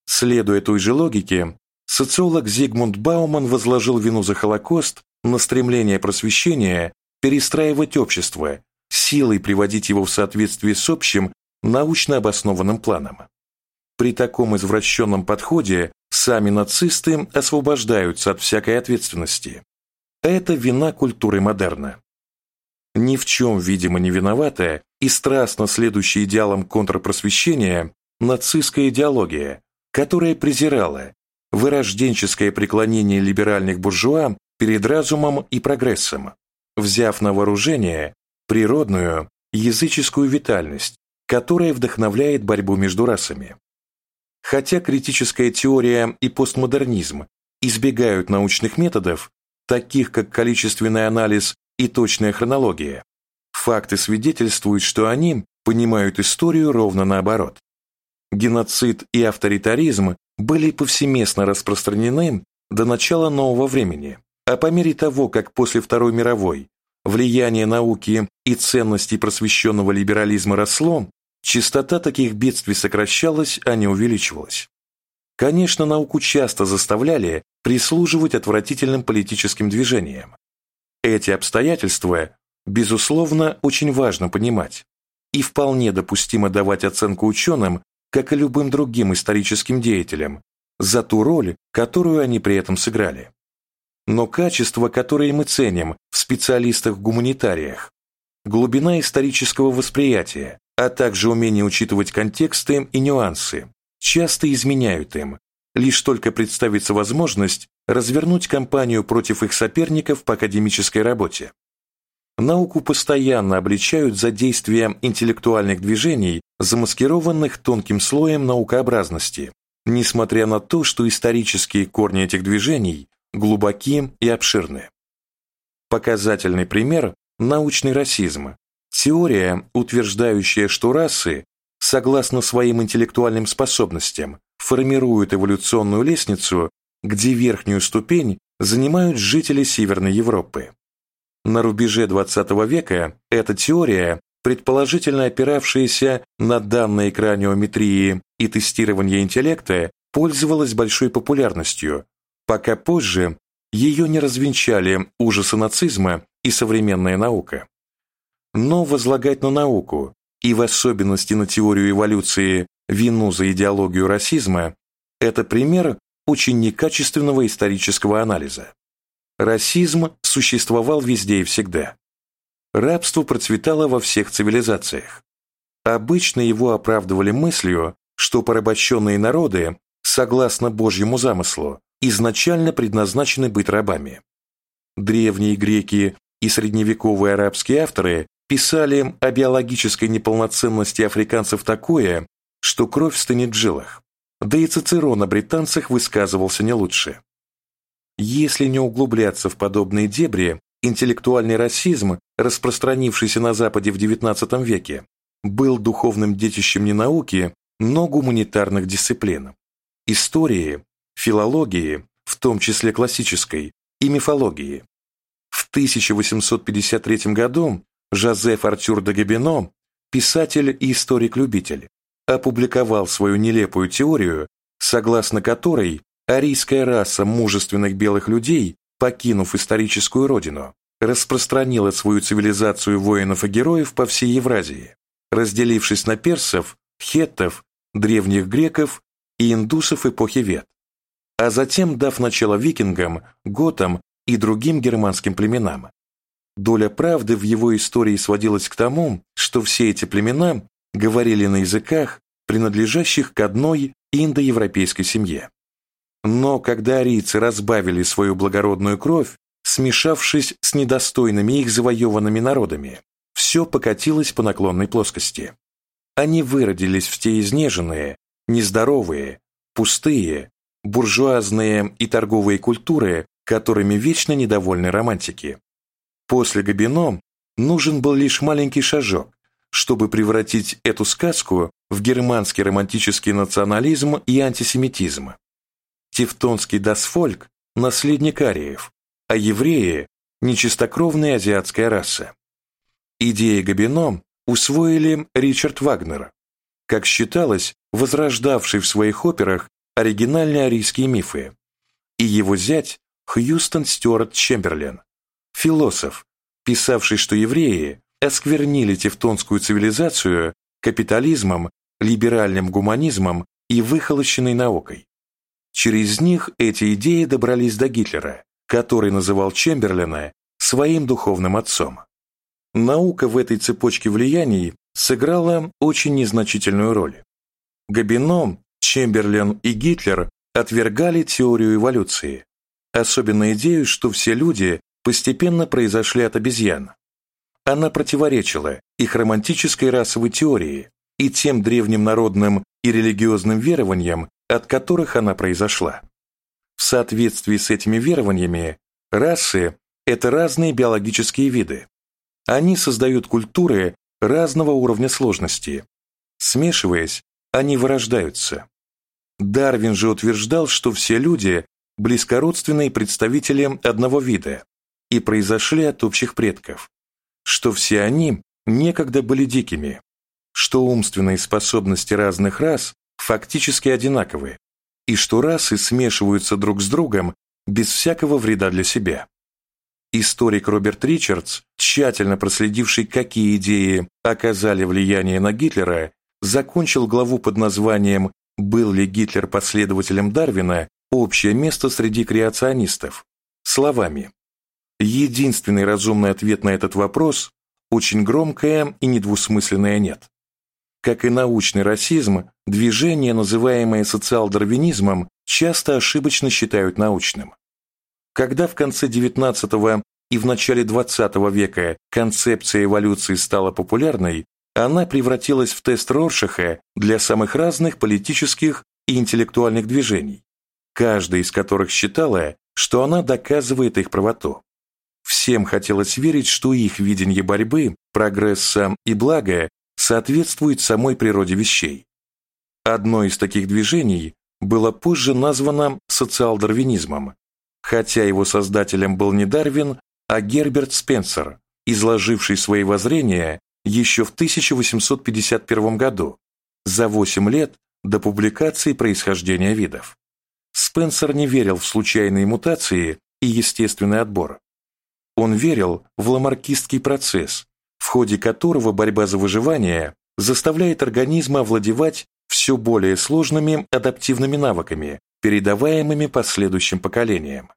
Следуя той же логике, социолог Зигмунд Бауман возложил вину за Холокост на стремление просвещения перестраивать общество, силой приводить его в соответствие с общим научно обоснованным планом. При таком извращенном подходе сами нацисты освобождаются от всякой ответственности. Это вина культуры модерна. Ни в чем, видимо, не виноватая и страстно следующая идеалам контрпросвещения нацистская идеология, которая презирала вырожденческое преклонение либеральных буржуа перед разумом и прогрессом, взяв на вооружение природную языческую витальность, которая вдохновляет борьбу между расами. Хотя критическая теория и постмодернизм избегают научных методов, таких как количественный анализ и точная хронология, факты свидетельствуют, что они понимают историю ровно наоборот. Геноцид и авторитаризм были повсеместно распространены до начала нового времени, а по мере того, как после Второй мировой влияние науки и ценностей просвещенного либерализма росло, частота таких бедствий сокращалась, а не увеличивалась. Конечно, науку часто заставляли прислуживать отвратительным политическим движениям. Эти обстоятельства, безусловно, очень важно понимать, и вполне допустимо давать оценку ученым, как и любым другим историческим деятелям, за ту роль, которую они при этом сыграли. Но качества, которые мы ценим в специалистах-гуманитариях, глубина исторического восприятия, а также умение учитывать контексты и нюансы, часто изменяют им, лишь только представится возможность развернуть кампанию против их соперников по академической работе. Науку постоянно обличают за действия интеллектуальных движений, замаскированных тонким слоем наукообразности, несмотря на то, что исторические корни этих движений глубоки и обширны. Показательный пример – научный расизм, теория, утверждающая, что расы, согласно своим интеллектуальным способностям, формируют эволюционную лестницу, где верхнюю ступень занимают жители Северной Европы. На рубеже XX века эта теория, предположительно опиравшаяся на данные краниометрии и тестирования интеллекта, пользовалась большой популярностью, пока позже ее не развенчали ужасы нацизма и современная наука. Но возлагать на науку, и в особенности на теорию эволюции, вину за идеологию расизма – это пример очень некачественного исторического анализа. Расизм существовал везде и всегда. Рабство процветало во всех цивилизациях. Обычно его оправдывали мыслью, что порабощенные народы, согласно Божьему замыслу, изначально предназначены быть рабами. Древние греки и средневековые арабские авторы писали о биологической неполноценности африканцев такое, что кровь стынет в жилах. Да и Цицерон о британцах высказывался не лучше. Если не углубляться в подобные дебри, интеллектуальный расизм, распространившийся на Западе в XIX веке, был духовным детищем не науки, но гуманитарных дисциплин – истории, филологии, в том числе классической, и мифологии. В 1853 году Жозеф Артюр де Габино, писатель и историк-любитель, опубликовал свою нелепую теорию, согласно которой арийская раса мужественных белых людей, покинув историческую родину, распространила свою цивилизацию воинов и героев по всей Евразии, разделившись на персов, хеттов, древних греков и индусов эпохи Вет, а затем дав начало викингам, готам и другим германским племенам. Доля правды в его истории сводилась к тому, что все эти племена говорили на языках, принадлежащих к одной индоевропейской семье. Но когда арийцы разбавили свою благородную кровь, смешавшись с недостойными их завоеванными народами, все покатилось по наклонной плоскости. Они выродились в те изнеженные, нездоровые, пустые, буржуазные и торговые культуры, которыми вечно недовольны романтики. После Габино нужен был лишь маленький шажок, чтобы превратить эту сказку в германский романтический национализм и антисемитизм. Тевтонский дасфольк – наследник ариев, а евреи – нечистокровная азиатская раса. Идеи Габино усвоили Ричард Вагнер, как считалось, возрождавший в своих операх оригинальные арийские мифы, и его зять Хьюстон Стюарт Чемберлен, философ, писавший, что евреи осквернили тевтонскую цивилизацию капитализмом, либеральным гуманизмом и выхолощенной наукой. Через них эти идеи добрались до Гитлера, который называл Чемберлена своим духовным отцом. Наука в этой цепочке влияний сыграла очень незначительную роль. Габино, Чемберлен и Гитлер отвергали теорию эволюции, особенно идею, что все люди постепенно произошли от обезьян. Она противоречила их романтической расовой теории и тем древним народным и религиозным верованиям, от которых она произошла. В соответствии с этими верованиями, расы – это разные биологические виды. Они создают культуры разного уровня сложности. Смешиваясь, они вырождаются. Дарвин же утверждал, что все люди – близкородственные представители одного вида и произошли от общих предков, что все они некогда были дикими, что умственные способности разных рас фактически одинаковы, и что расы смешиваются друг с другом без всякого вреда для себя. Историк Роберт Ричардс, тщательно проследивший, какие идеи оказали влияние на Гитлера, закончил главу под названием «Был ли Гитлер последователем Дарвина? Общее место среди креационистов?» словами Единственный разумный ответ на этот вопрос – очень громкое и недвусмысленное «нет». Как и научный расизм, движение, называемое социал-дарвинизмом, часто ошибочно считают научным. Когда в конце XIX и в начале XX века концепция эволюции стала популярной, она превратилась в тест Роршаха для самых разных политических и интеллектуальных движений, каждая из которых считала, что она доказывает их правоту. Всем хотелось верить, что их видение борьбы, прогресса и блага соответствует самой природе вещей. Одно из таких движений было позже названо социал-дарвинизмом, хотя его создателем был не Дарвин, а Герберт Спенсер, изложивший свои воззрения еще в 1851 году, за 8 лет до публикации происхождения видов. Спенсер не верил в случайные мутации и естественный отбор. Он верил в ламаркистский процесс, в ходе которого борьба за выживание заставляет организм овладевать все более сложными адаптивными навыками, передаваемыми последующим поколениям.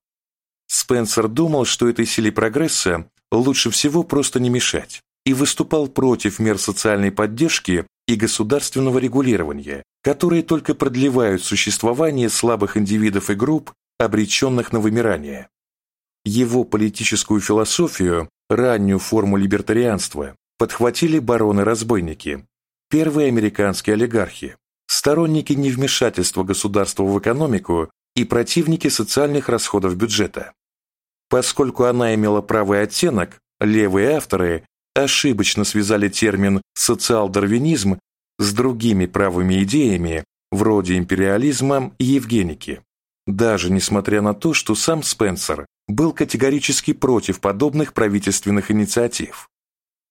Спенсер думал, что этой силе прогресса лучше всего просто не мешать, и выступал против мер социальной поддержки и государственного регулирования, которые только продлевают существование слабых индивидов и групп, обреченных на вымирание. Его политическую философию, раннюю форму либертарианства, подхватили бароны-разбойники, первые американские олигархи, сторонники невмешательства государства в экономику и противники социальных расходов бюджета. Поскольку она имела правый оттенок, левые авторы ошибочно связали термин «социал-дарвинизм» с другими правыми идеями, вроде империализма и евгеники, даже несмотря на то, что сам Спенсер был категорически против подобных правительственных инициатив.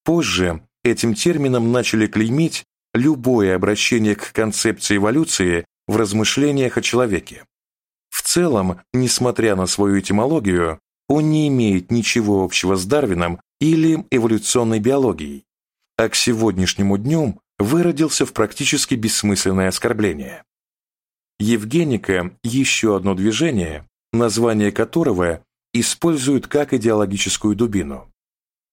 Позже этим термином начали клеймить любое обращение к концепции эволюции в размышлениях о человеке. В целом, несмотря на свою этимологию, он не имеет ничего общего с Дарвином или эволюционной биологией, а к сегодняшнему дню выродился в практически бессмысленное оскорбление. Евгеника – еще одно движение, название которого используют как идеологическую дубину.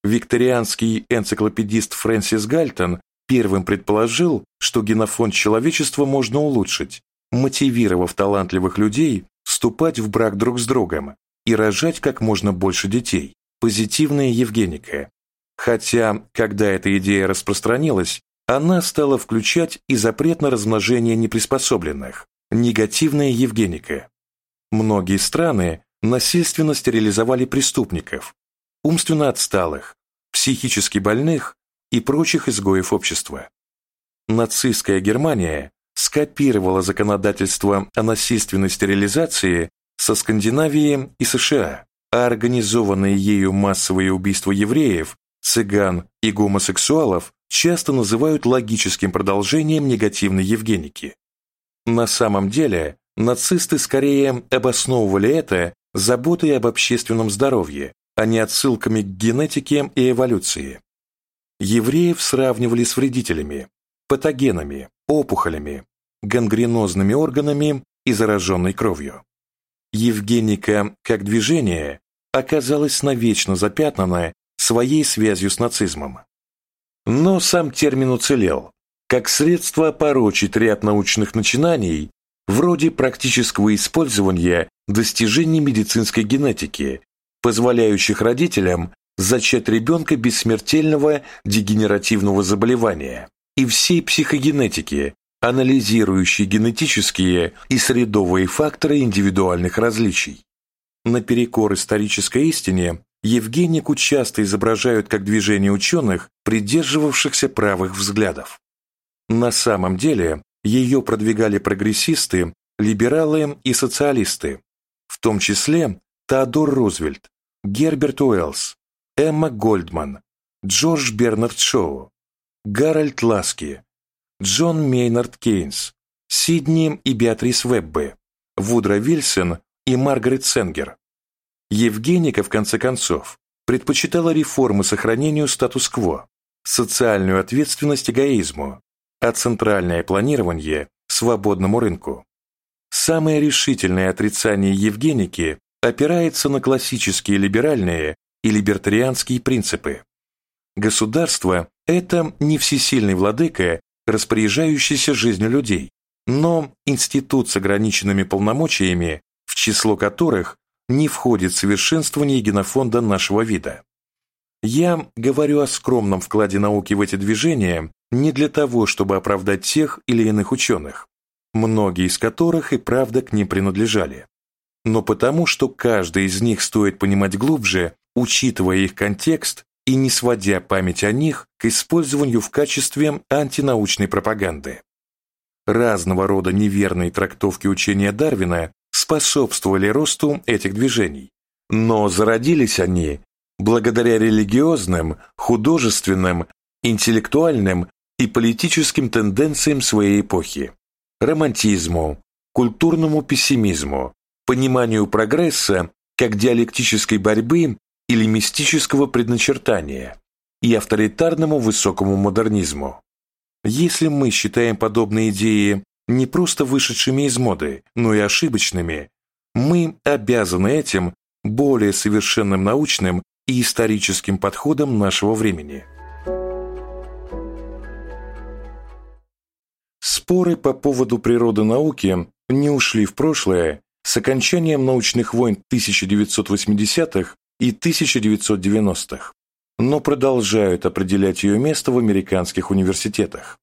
Викторианский энциклопедист Фрэнсис Гальтон первым предположил, что генофонд человечества можно улучшить, мотивировав талантливых людей вступать в брак друг с другом и рожать как можно больше детей, позитивная Евгеника. Хотя, когда эта идея распространилась, она стала включать и запрет на размножение неприспособленных, негативная Евгеника. Многие страны насильственно стерилизовали преступников, умственно отсталых, психически больных и прочих изгоев общества. Нацистская Германия скопировала законодательство о насильственной стерилизации со Скандинавии и США, а организованные ею массовые убийства евреев, цыган и гомосексуалов часто называют логическим продолжением негативной Евгеники. На самом деле, нацисты скорее обосновывали это заботой об общественном здоровье, а не отсылками к генетике и эволюции. Евреев сравнивали с вредителями, патогенами, опухолями, гангренозными органами и зараженной кровью. Евгеника, как движение, оказалась навечно запятнана своей связью с нацизмом. Но сам термин уцелел, как средство порочить ряд научных начинаний вроде практического использования достижений медицинской генетики, позволяющих родителям зачать ребенка без смертельного дегенеративного заболевания, и всей психогенетики, анализирующей генетические и средовые факторы индивидуальных различий. Наперекор исторической истине, Евгенику часто изображают как движение ученых, придерживавшихся правых взглядов. На самом деле, ее продвигали прогрессисты, либералы и социалисты, в том числе Теодор Рузвельт, Герберт Уэллс, Эмма Гольдман, Джордж Бернард Шоу, Гарольд Ласки, Джон Мейнард Кейнс, Сидни и Беатрис Веббе, Вудро Вильсон и Маргарет Сенгер. Евгеника, в конце концов, предпочитала реформы сохранению статус-кво, социальную ответственность эгоизму, а центральное планирование – свободному рынку. Самое решительное отрицание Евгеники опирается на классические либеральные и либертарианские принципы. Государство – это не всесильный владыка, распоряжающийся жизнью людей, но институт с ограниченными полномочиями, в число которых не входит совершенствование генофонда нашего вида. Я говорю о скромном вкладе науки в эти движения не для того, чтобы оправдать тех или иных ученых, многие из которых и правда к ним принадлежали, но потому, что каждый из них стоит понимать глубже, учитывая их контекст и не сводя память о них к использованию в качестве антинаучной пропаганды. Разного рода неверные трактовки учения Дарвина способствовали росту этих движений, но зародились они благодаря религиозным, художественным, интеллектуальным и политическим тенденциям своей эпохи, романтизму, культурному пессимизму, пониманию прогресса как диалектической борьбы или мистического предначертания, и авторитарному высокому модернизму. Если мы считаем подобные идеи не просто вышедшими из моды, но и ошибочными, мы обязаны этим более совершенным научным и историческим подходом нашего времени. Споры по поводу природы науки не ушли в прошлое с окончанием научных войн 1980-х и 1990-х, но продолжают определять ее место в американских университетах.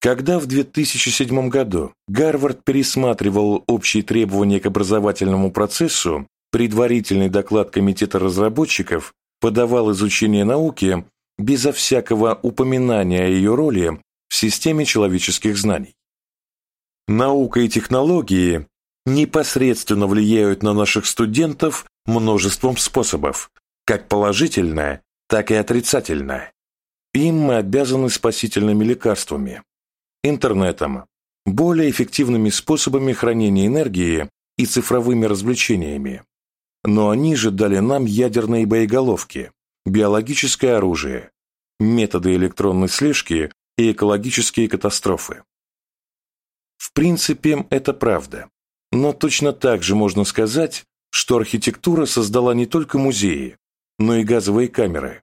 Когда в 2007 году Гарвард пересматривал общие требования к образовательному процессу, предварительный доклад комитета разработчиков подавал изучение науки безо всякого упоминания о ее роли в системе человеческих знаний. Наука и технологии непосредственно влияют на наших студентов множеством способов, как положительно, так и отрицательно. Им мы обязаны спасительными лекарствами, интернетом, более эффективными способами хранения энергии и цифровыми развлечениями. Но они же дали нам ядерные боеголовки, биологическое оружие, методы электронной слежки и экологические катастрофы. В принципе, это правда. Но точно так же можно сказать, что архитектура создала не только музеи, но и газовые камеры,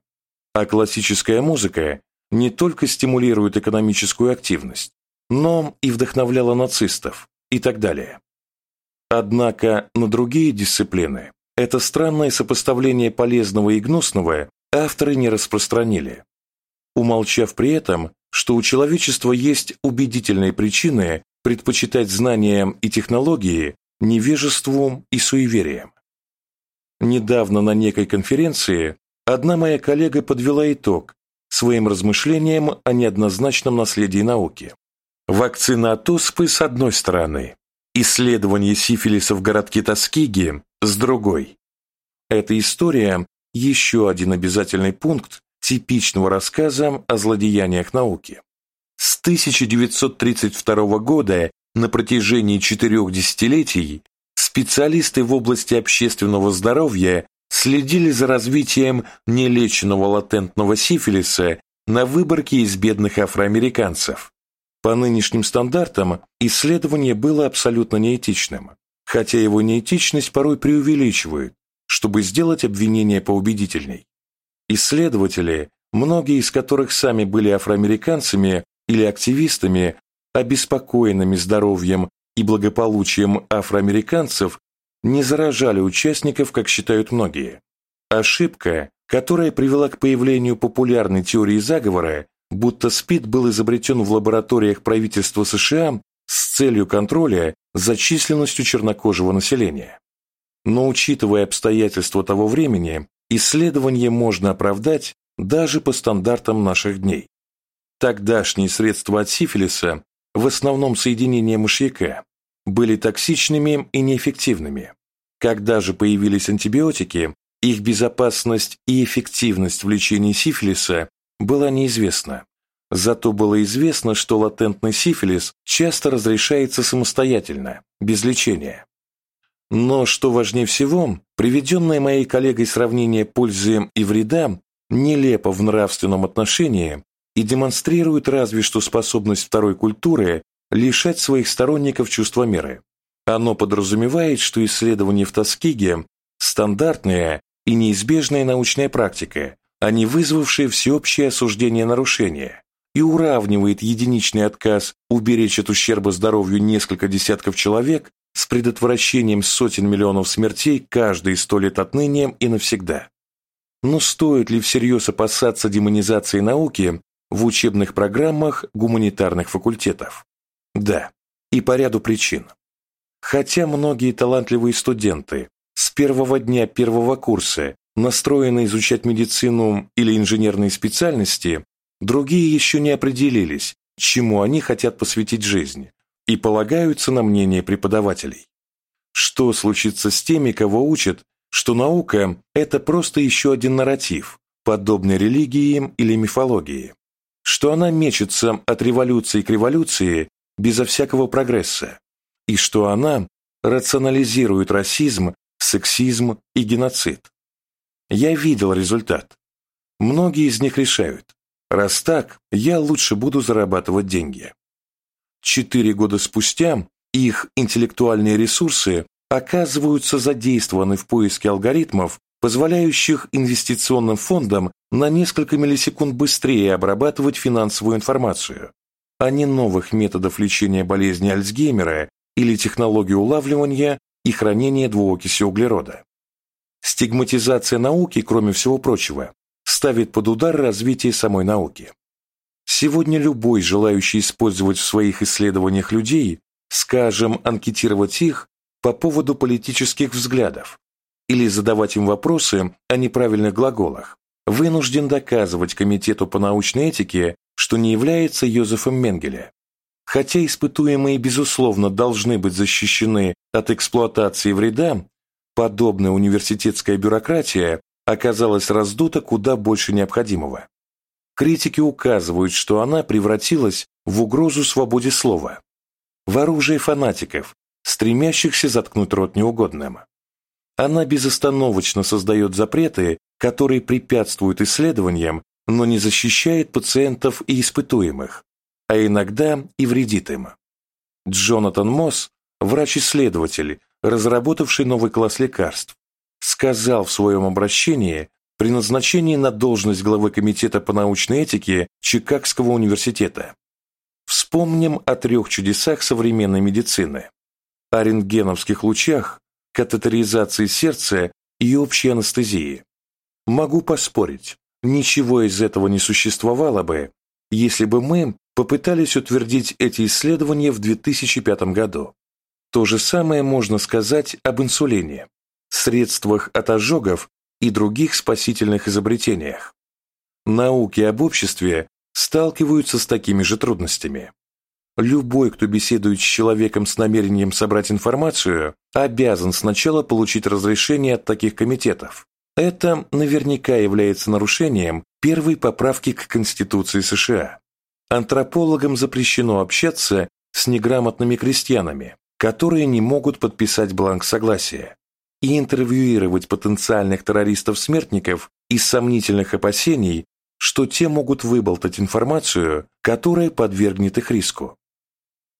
а классическая музыка не только стимулирует экономическую активность, но и вдохновляла нацистов и так далее. Однако на другие дисциплины это странное сопоставление полезного и гнусного авторы не распространили, умолчав при этом, что у человечества есть убедительные причины предпочитать знания и технологии невежеству и суевериям. Недавно на некой конференции одна моя коллега подвела итог своим размышлениям о неоднозначном наследии науки. Вакцина от оспы с одной стороны, исследование сифилиса в городке Тоскиги с другой. Эта история – еще один обязательный пункт типичного рассказа о злодеяниях науки. С 1932 года на протяжении четырех десятилетий специалисты в области общественного здоровья следили за развитием нелеченного латентного сифилиса на выборке из бедных афроамериканцев. По нынешним стандартам исследование было абсолютно неэтичным, хотя его неэтичность порой преувеличивают, чтобы сделать обвинение поубедительней. Исследователи, многие из которых сами были афроамериканцами, или активистами, обеспокоенными здоровьем и благополучием афроамериканцев, не заражали участников, как считают многие. Ошибка, которая привела к появлению популярной теории заговора, будто СПИД был изобретен в лабораториях правительства США с целью контроля за численностью чернокожего населения. Но учитывая обстоятельства того времени, исследование можно оправдать даже по стандартам наших дней. Тогдашние средства от сифилиса, в основном соединения мышьяка, были токсичными и неэффективными. Когда же появились антибиотики, их безопасность и эффективность в лечении сифилиса была неизвестна. Зато было известно, что латентный сифилис часто разрешается самостоятельно, без лечения. Но, что важнее всего, приведенное моей коллегой сравнение пользы и вреда нелепо в нравственном отношении и демонстрирует разве что способность второй культуры лишать своих сторонников чувства меры. Оно подразумевает, что исследование в Тоскиге – стандартная и неизбежная научная практика, а не вызвавшая всеобщее осуждение нарушения, и уравнивает единичный отказ уберечь от ущерба здоровью несколько десятков человек с предотвращением сотен миллионов смертей каждые сто лет отныне и навсегда. Но стоит ли всерьез опасаться демонизации науки в учебных программах гуманитарных факультетов. Да, и по ряду причин. Хотя многие талантливые студенты с первого дня первого курса настроены изучать медицину или инженерные специальности, другие еще не определились, чему они хотят посвятить жизнь, и полагаются на мнение преподавателей. Что случится с теми, кого учат, что наука – это просто еще один нарратив, подобный религии или мифологии? что она мечется от революции к революции безо всякого прогресса, и что она рационализирует расизм, сексизм и геноцид. Я видел результат. Многие из них решают, раз так, я лучше буду зарабатывать деньги. Четыре года спустя их интеллектуальные ресурсы оказываются задействованы в поиске алгоритмов, позволяющих инвестиционным фондам на несколько миллисекунд быстрее обрабатывать финансовую информацию, а не новых методов лечения болезни Альцгеймера или технологии улавливания и хранения двуокиси углерода. Стигматизация науки, кроме всего прочего, ставит под удар развитие самой науки. Сегодня любой, желающий использовать в своих исследованиях людей, скажем, анкетировать их по поводу политических взглядов или задавать им вопросы о неправильных глаголах, вынужден доказывать Комитету по научной этике, что не является Йозефом Менгеле. Хотя испытуемые, безусловно, должны быть защищены от эксплуатации вреда, подобная университетская бюрократия оказалась раздута куда больше необходимого. Критики указывают, что она превратилась в угрозу свободе слова, в оружие фанатиков, стремящихся заткнуть рот неугодным. Она безостановочно создает запреты, которые препятствуют исследованиям, но не защищает пациентов и испытуемых, а иногда и вредит им. Джонатан Мосс, врач-исследователь, разработавший новый класс лекарств, сказал в своем обращении при назначении на должность главы Комитета по научной этике Чикагского университета. Вспомним о трех чудесах современной медицины. О рентгеновских лучах, катетеризации сердца и общей анестезии. Могу поспорить, ничего из этого не существовало бы, если бы мы попытались утвердить эти исследования в 2005 году. То же самое можно сказать об инсулине, средствах от ожогов и других спасительных изобретениях. Науки об обществе сталкиваются с такими же трудностями. Любой, кто беседует с человеком с намерением собрать информацию, обязан сначала получить разрешение от таких комитетов. Это наверняка является нарушением первой поправки к Конституции США. Антропологам запрещено общаться с неграмотными крестьянами, которые не могут подписать бланк согласия, и интервьюировать потенциальных террористов-смертников из сомнительных опасений, что те могут выболтать информацию, которая подвергнет их риску.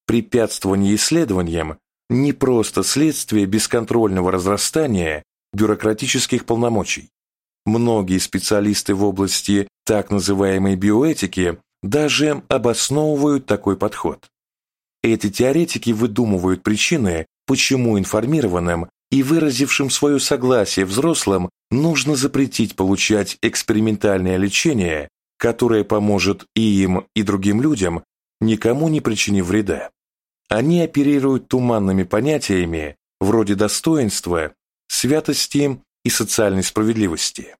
Препятствование исследованиям не просто следствие бесконтрольного разрастания бюрократических полномочий. Многие специалисты в области так называемой биоэтики даже обосновывают такой подход. Эти теоретики выдумывают причины, почему информированным и выразившим свое согласие взрослым нужно запретить получать экспериментальное лечение, которое поможет и им, и другим людям, никому не причинив вреда. Они оперируют туманными понятиями вроде достоинства, святости и социальной справедливости.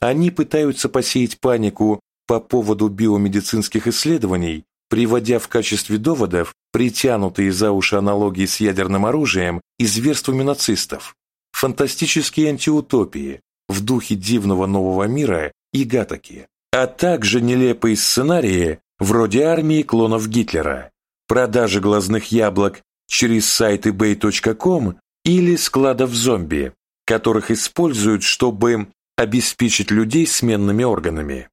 Они пытаются посеять панику по поводу биомедицинских исследований, приводя в качестве доводов притянутые за уши аналогии с ядерным оружием и зверствами нацистов, фантастические антиутопии в духе дивного нового мира и гатаки, а также нелепые сценарии вроде армии клонов Гитлера, продажи глазных яблок через сайт ebay.com или складов зомби, которых используют, чтобы обеспечить людей сменными органами.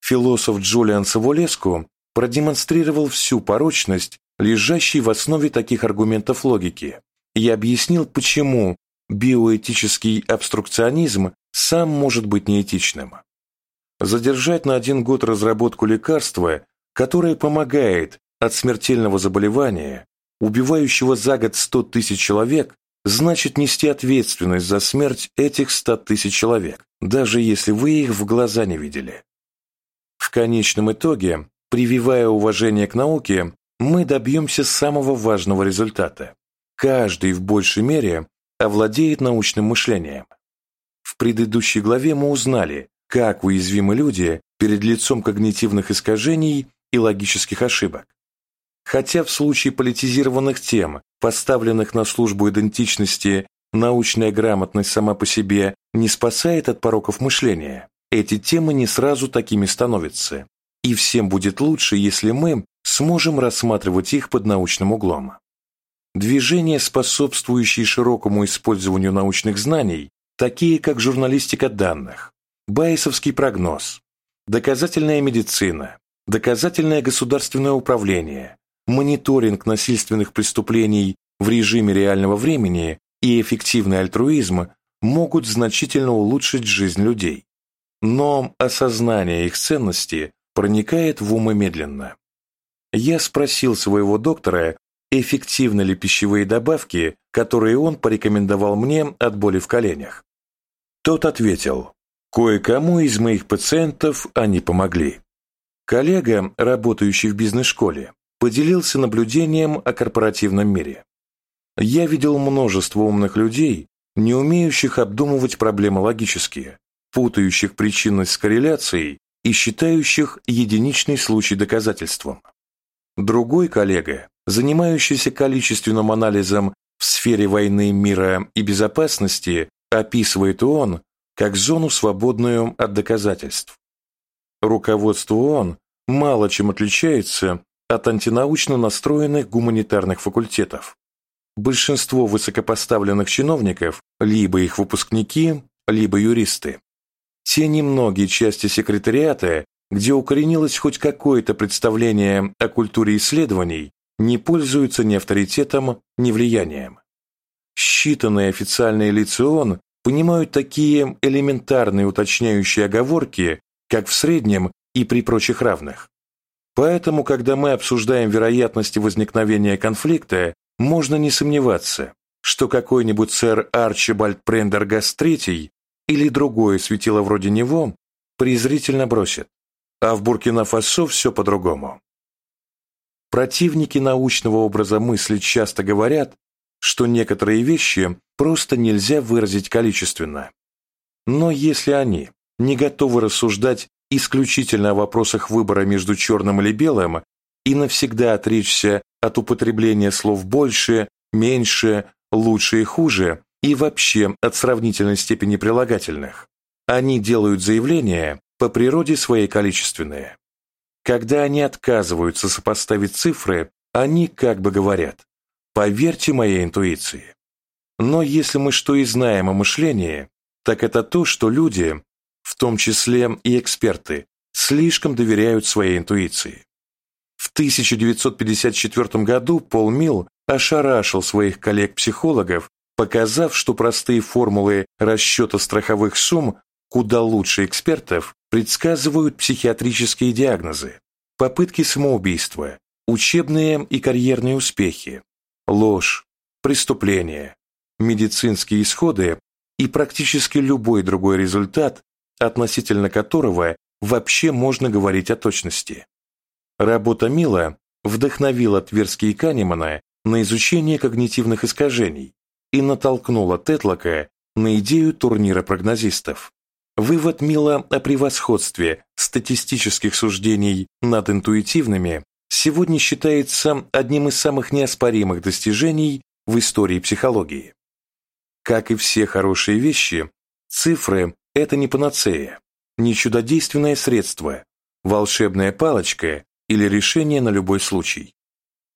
Философ Джулиан Саволеску продемонстрировал всю порочность, лежащей в основе таких аргументов логики, и объяснил, почему биоэтический обструкционизм сам может быть неэтичным. Задержать на один год разработку лекарства, которое помогает от смертельного заболевания, убивающего за год 100 тысяч человек, значит нести ответственность за смерть этих 100 тысяч человек, даже если вы их в глаза не видели. В конечном итоге Прививая уважение к науке, мы добьемся самого важного результата. Каждый в большей мере овладеет научным мышлением. В предыдущей главе мы узнали, как уязвимы люди перед лицом когнитивных искажений и логических ошибок. Хотя в случае политизированных тем, поставленных на службу идентичности, научная грамотность сама по себе не спасает от пороков мышления, эти темы не сразу такими становятся, и всем будет лучше, если мы сможем рассматривать их под научным углом. Движения, способствующие широкому использованию научных знаний, такие как журналистика данных, Байесовский прогноз, доказательная медицина, доказательное государственное управление, мониторинг насильственных преступлений в режиме реального времени и эффективный альтруизм могут значительно улучшить жизнь людей. Но осознание их ценности проникает в умы медленно. Я спросил своего доктора, эффективны ли пищевые добавки, которые он порекомендовал мне от боли в коленях. Тот ответил, кое-кому из моих пациентов они помогли. Коллега, работающий в бизнес-школе, поделился наблюдением о корпоративном мире. Я видел множество умных людей, не умеющих обдумывать проблемы логически, путающих причинность с корреляцией и считающих единичный случай доказательством. Другой коллега, занимающийся количественным анализом в сфере войны, мира и безопасности, описывает ООН как зону, свободную от доказательств. Руководство ООН мало чем отличается от антинаучно настроенных гуманитарных факультетов. Большинство высокопоставленных чиновников либо их выпускники, либо юристы. Те немногие части секретариата, где укоренилось хоть какое-то представление о культуре исследований, не пользуются ни авторитетом, ни влиянием. Считанные официальные лица ООН понимают такие элементарные уточняющие оговорки, как в среднем и при прочих равных. Поэтому, когда мы обсуждаем вероятности возникновения конфликта, можно не сомневаться, что какой-нибудь сэр Арчибальд Прендергаст III или другое светило вроде него презрительно бросит. А в Буркина-Фасо все по-другому. Противники научного образа мысли часто говорят, что некоторые вещи просто нельзя выразить количественно. Но если они не готовы рассуждать исключительно о вопросах выбора между черным или белым и навсегда отречься от употребления слов «больше», «меньше», «лучше» и «хуже» и вообще от сравнительной степени прилагательных. Они делают заявления по природе своей количественные. Когда они отказываются сопоставить цифры, они как бы говорят «поверьте моей интуиции». Но если мы что и знаем о мышлении, так это то, что люди в том числе и эксперты, слишком доверяют своей интуиции. В 1954 году Пол Милл ошарашил своих коллег-психологов, показав, что простые формулы расчета страховых сумм куда лучше экспертов предсказывают психиатрические диагнозы, попытки самоубийства, учебные и карьерные успехи, ложь, преступления, медицинские исходы и практически любой другой результат, относительно которого вообще можно говорить о точности. Работа Мила вдохновила Тверски и Канемана на изучение когнитивных искажений и натолкнула Тетлока на идею турнира прогнозистов. Вывод Мила о превосходстве статистических суждений над интуитивными сегодня считается одним из самых неоспоримых достижений в истории психологии. Как и все хорошие вещи, цифры это не панацея, не чудодейственное средство, волшебная палочка или решение на любой случай.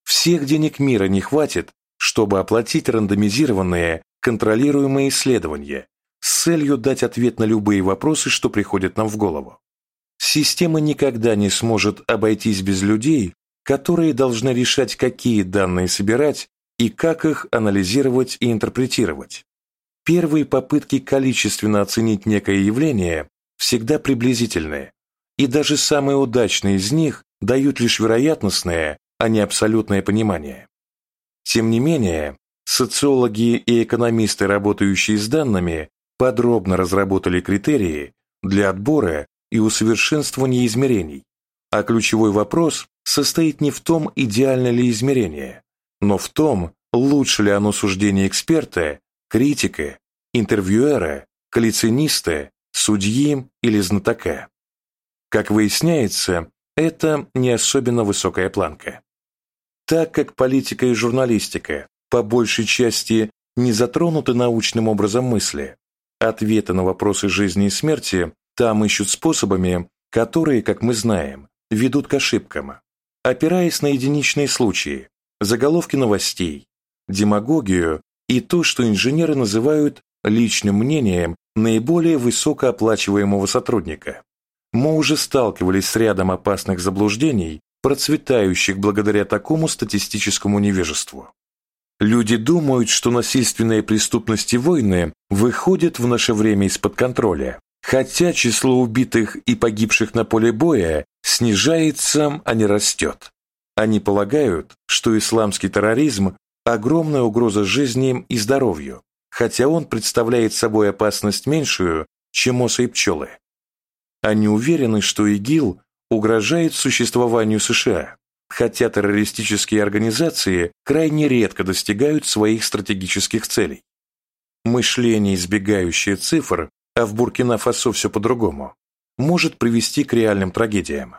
Всех денег мира не хватит, чтобы оплатить рандомизированные, контролируемые исследования с целью дать ответ на любые вопросы, что приходят нам в голову. Система никогда не сможет обойтись без людей, которые должны решать, какие данные собирать и как их анализировать и интерпретировать. Первые попытки количественно оценить некое явление всегда приблизительные, и даже самые удачные из них дают лишь вероятностное, а не абсолютное понимание. Тем не менее, социологи и экономисты, работающие с данными, подробно разработали критерии для отбора и усовершенствования измерений, а ключевой вопрос состоит не в том, идеально ли измерение, но в том, лучше ли оно суждение эксперта критика, интервьюера, коллекциониста, судьи или знатока. Как выясняется, это не особенно высокая планка. Так как политика и журналистика по большей части не затронуты научным образом мысли, ответы на вопросы жизни и смерти там ищут способами, которые, как мы знаем, ведут к ошибкам, опираясь на единичные случаи, заголовки новостей, демагогию и то, что инженеры называют личным мнением наиболее высокооплачиваемого сотрудника. Мы уже сталкивались с рядом опасных заблуждений, процветающих благодаря такому статистическому невежеству. Люди думают, что насильственные преступности войны выходят в наше время из-под контроля, хотя число убитых и погибших на поле боя снижается, а не растет. Они полагают, что исламский терроризм – огромная угроза жизни и здоровью, хотя он представляет собой опасность меньшую, чем осы и пчелы. Они уверены, что ИГИЛ угрожает существованию США, хотя террористические организации крайне редко достигают своих стратегических целей. Мышление, избегающее цифр, а в Буркина-Фасо все по-другому, может привести к реальным трагедиям.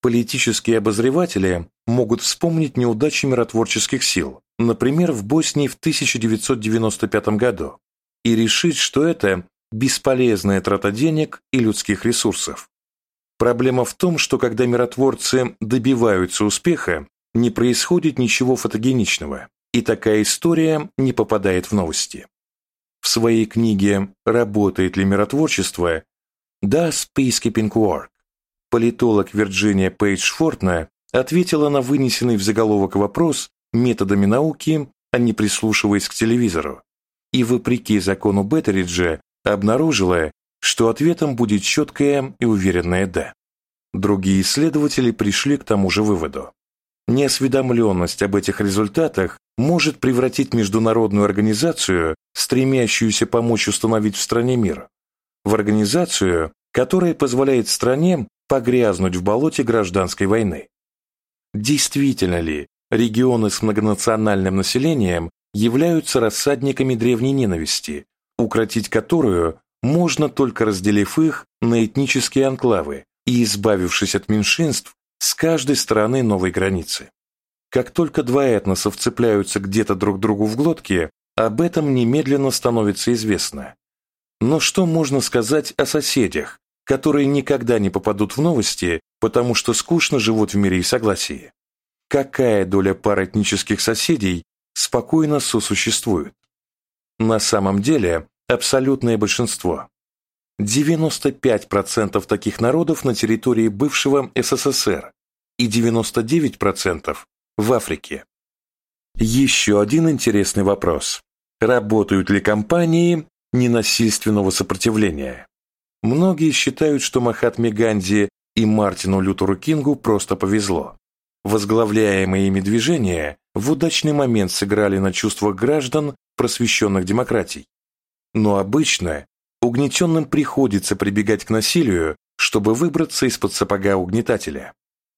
Политические обозреватели могут вспомнить неудачи миротворческих сил, например, в Боснии в 1995 году, и решить, что это бесполезная трата денег и людских ресурсов. Проблема в том, что когда миротворцы добиваются успеха, не происходит ничего фотогеничного, и такая история не попадает в новости. В своей книге «Работает ли миротворчество» «Does Peacekeeping Work?» политолог Вирджиния Пейдж Фортна ответила на вынесенный в заголовок вопрос методами науки, а не прислушиваясь к телевизору, и вопреки закону Беттериджа обнаружила, что ответом будет четкое и уверенное «да». Другие исследователи пришли к тому же выводу. Неосведомленность об этих результатах может превратить международную организацию, стремящуюся помочь установить в стране мир, в организацию, которая позволяет стране погрязнуть в болоте гражданской войны. Действительно ли регионы с многонациональным населением являются рассадниками древней ненависти, укротить которую можно только разделив их на этнические анклавы и избавившись от меньшинств с каждой стороны новой границы. Как только два этноса вцепляются где-то друг другу в глотки, об этом немедленно становится известно. Но что можно сказать о соседях, которые никогда не попадут в новости, потому что скучно живут в мире и согласии? Какая доля пар этнических соседей спокойно сосуществует? На самом деле, абсолютное большинство. 95% таких народов на территории бывшего СССР и 99% в Африке. Еще один интересный вопрос. Работают ли компании ненасильственного сопротивления? Многие считают, что Махатме Ганди и Мартину Лютеру Кингу просто повезло. Возглавляемые ими движения в удачный момент сыграли на чувствах граждан, просвещенных демократий. Но обычно угнетенным приходится прибегать к насилию, чтобы выбраться из-под сапога угнетателя.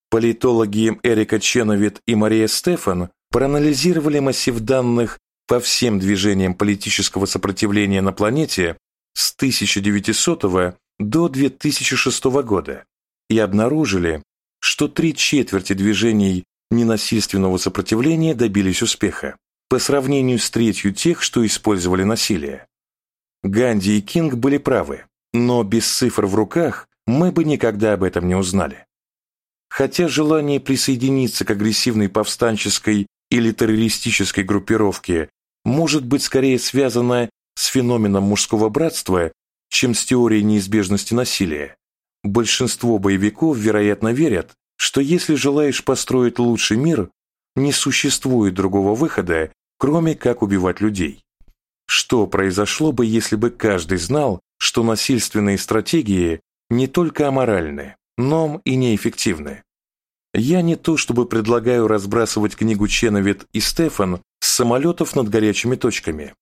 Политологи Эрика Ченовит и Мария Стефан проанализировали массив данных по всем движениям политического сопротивления на планете с 1900 до 2006 года и обнаружили, что три четверти движений ненасильственного сопротивления добились успеха по сравнению с третью тех, что использовали насилие. Ганди и Кинг были правы, но без цифр в руках мы бы никогда об этом не узнали. Хотя желание присоединиться к агрессивной повстанческой или террористической группировке может быть скорее связано с феноменом мужского братства, чем с теорией неизбежности насилия, большинство боевиков, вероятно, верят, что если желаешь построить лучший мир, не существует другого выхода, кроме как убивать людей. Что произошло бы, если бы каждый знал, что насильственные стратегии не только аморальны, но и неэффективны? Я не то чтобы предлагаю разбрасывать книгу Ченовит и Стефан с самолетов над горячими точками,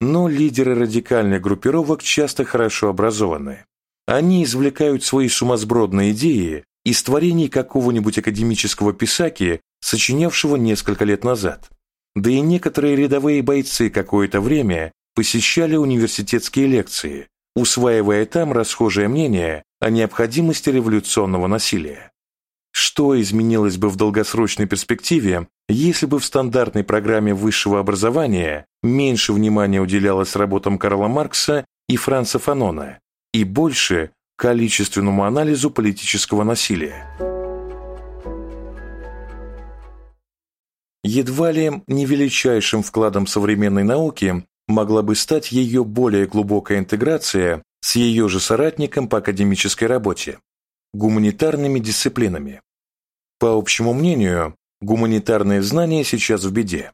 но лидеры радикальных группировок часто хорошо образованы. Они извлекают свои сумасбродные идеи из творений какого-нибудь академического писаки, сочинявшего несколько лет назад. Да и некоторые рядовые бойцы какое-то время посещали университетские лекции, усваивая там расхожее мнение о необходимости революционного насилия. Что изменилось бы в долгосрочной перспективе, если бы в стандартной программе высшего образования меньше внимания уделялось работам Карла Маркса и Франца Фанона и больше количественному анализу политического насилия? Едва ли не величайшим вкладом современной науки могла бы стать ее более глубокая интеграция с ее же соратником по академической работе – гуманитарными дисциплинами. По общему мнению, гуманитарные знания сейчас в беде.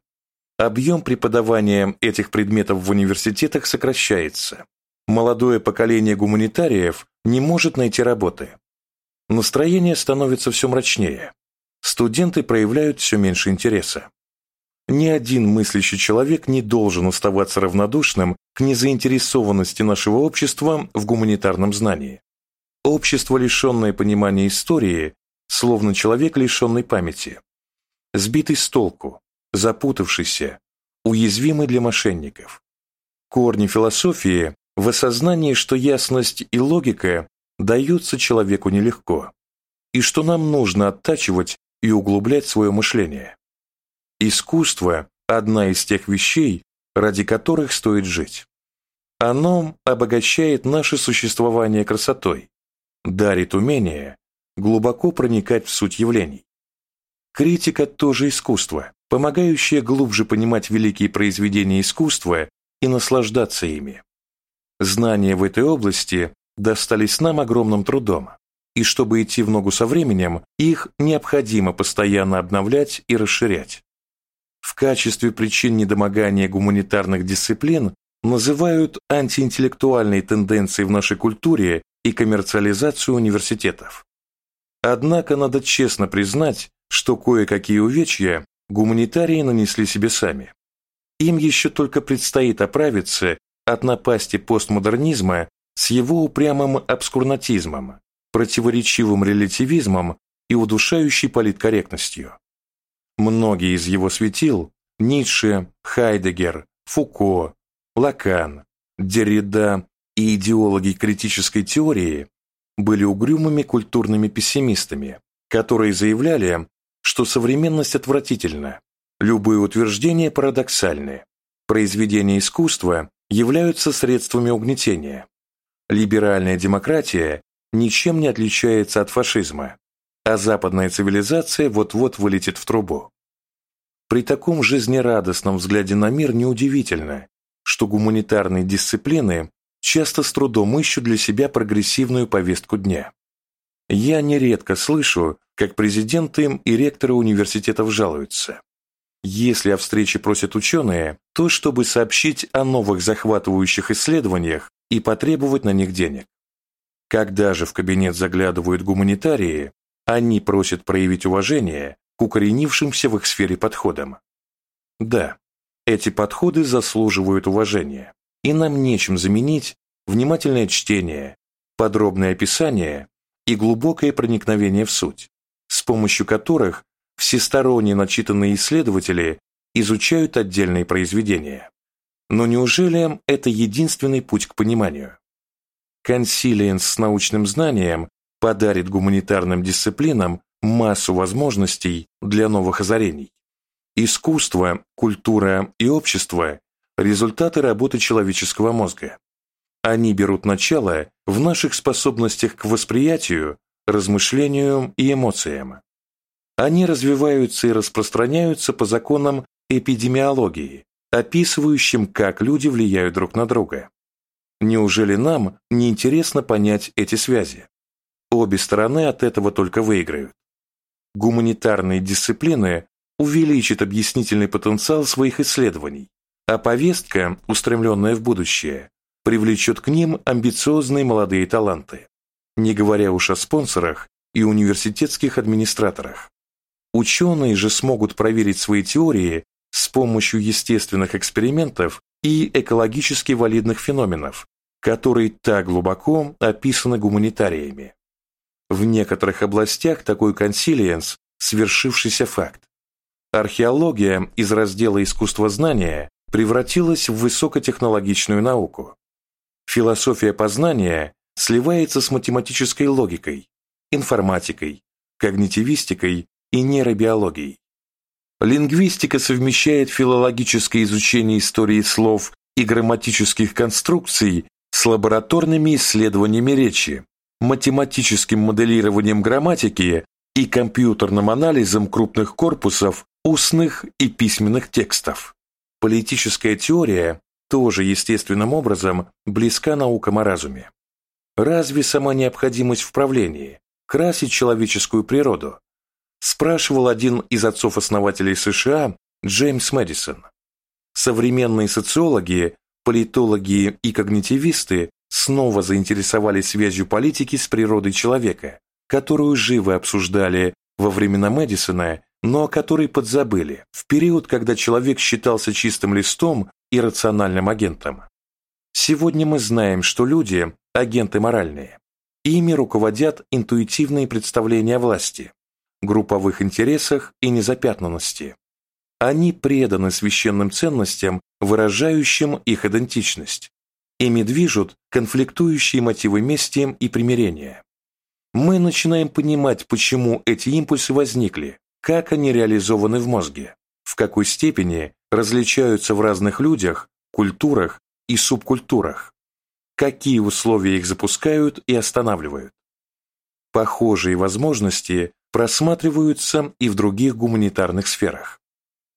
Объем преподавания этих предметов в университетах сокращается. Молодое поколение гуманитариев не может найти работы. Настроение становится все мрачнее. Студенты проявляют все меньше интереса. Ни один мыслящий человек не должен оставаться равнодушным к незаинтересованности нашего общества в гуманитарном знании. Общество, лишенное понимания истории, словно человек, лишенный памяти. Сбитый с толку, запутавшийся, уязвимый для мошенников. Корни философии в осознании, что ясность и логика даются человеку нелегко, и что нам нужно оттачивать и углублять свое мышление. Искусство – одна из тех вещей, ради которых стоит жить. Оно обогащает наше существование красотой, дарит умение глубоко проникать в суть явлений. Критика тоже искусство, помогающее глубже понимать великие произведения искусства и наслаждаться ими. Знания в этой области достались нам огромным трудом, и чтобы идти в ногу со временем, их необходимо постоянно обновлять и расширять. В качестве причин недомогания гуманитарных дисциплин называют антиинтеллектуальные тенденции в нашей культуре и коммерциализацию университетов. Однако надо честно признать, что кое-какие увечья гуманитарии нанесли себе сами. Им еще только предстоит оправиться от напасти постмодернизма с его упрямым обскурнатизмом, противоречивым релятивизмом и удушающей политкорректностью. Многие из его светил – Ницше, Хайдегер, Фуко, Лакан, Деррида и идеологи критической теории – были угрюмыми культурными пессимистами, которые заявляли, что современность отвратительна, любые утверждения парадоксальны, произведения искусства являются средствами угнетения, либеральная демократия ничем не отличается от фашизма, а западная цивилизация вот-вот вылетит в трубу. При таком жизнерадостном взгляде на мир неудивительно, что гуманитарные дисциплины часто с трудом ищут для себя прогрессивную повестку дня. Я нередко слышу, как президенты и ректоры университетов жалуются. Если о встрече просят ученые, то чтобы сообщить о новых захватывающих исследованиях и потребовать на них денег. Когда же в кабинет заглядывают гуманитарии, они просят проявить уважение к укоренившимся в их сфере подходам. Да, эти подходы заслуживают уважения, и нам нечем заменить внимательное чтение, подробное описание и глубокое проникновение в суть, с помощью которых всесторонне начитанные исследователи изучают отдельные произведения. Но неужели это единственный путь к пониманию? Консилиенс с научным знанием подарит гуманитарным дисциплинам массу возможностей для новых озарений. Искусство, культура и общество – результаты работы человеческого мозга. Они берут начало в наших способностях к восприятию, размышлению и эмоциям. Они развиваются и распространяются по законам эпидемиологии, описывающим, как люди влияют друг на друга. Неужели нам не интересно понять эти связи? Обе стороны от этого только выиграют. Гуманитарные дисциплины увеличат объяснительный потенциал своих исследований, а повестка, устремленная в будущее, привлечет к ним амбициозные молодые таланты, не говоря уж о спонсорах и университетских администраторах. Ученые же смогут проверить свои теории с помощью естественных экспериментов и экологически валидных феноменов, которые так глубоко описаны гуманитариями. В некоторых областях такой консилиенс – свершившийся факт. Археология из раздела искусствознания превратилась в высокотехнологичную науку. Философия познания сливается с математической логикой, информатикой, когнитивистикой и нейробиологией. Лингвистика совмещает филологическое изучение истории слов и грамматических конструкций с лабораторными исследованиями речи, математическим моделированием грамматики и компьютерным анализом крупных корпусов устных и письменных текстов. Политическая теория тоже естественным образом близка наукам о разуме. Разве сама необходимость в правлении красит человеческую природу? Спрашивал один из отцов-основателей США Джеймс Мэдисон. Современные социологи, политологи и когнитивисты снова заинтересовались связью политики с природой человека, которую живо обсуждали во времена Мэдисона, но о которой подзабыли в период, когда человек считался чистым листом и рациональным агентом. Сегодня мы знаем, что люди – агенты моральные. Ими руководят интуитивные представления о власти, групповых интересах и незапятнанности. Они преданы священным ценностям, выражающим их идентичность. Ими движут конфликтующие мотивы мести и примирения. Мы начинаем понимать, почему эти импульсы возникли, как они реализованы в мозге, в какой степени различаются в разных людях, культурах и субкультурах, какие условия их запускают и останавливают. Похожие возможности просматриваются и в других гуманитарных сферах.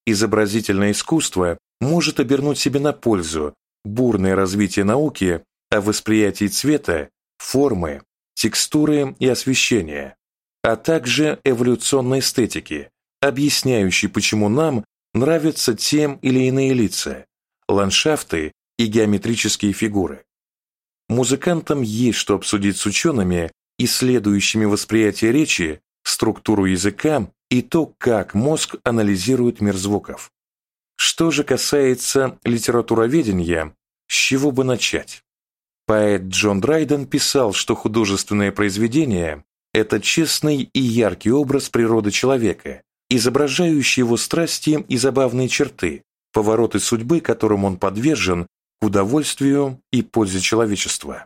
Изобразительное искусство может обернуть себе на пользу бурное развитие науки о восприятии цвета, формы, текстуры и освещения, а также эволюционной эстетики, объясняющей, почему нам нравятся тем или иные лица, ландшафты и геометрические фигуры. Музыкантам есть что обсудить с учеными, исследующими восприятие речи, структуру языка и то, как мозг анализирует мир звуков. Что же касается литературоведения, с чего бы начать? Поэт Джон Драйден писал, что художественное произведение – это честный и яркий образ природы человека, изображающий его страсти и забавные черты, повороты судьбы, которым он подвержен, к удовольствию и пользе человечества.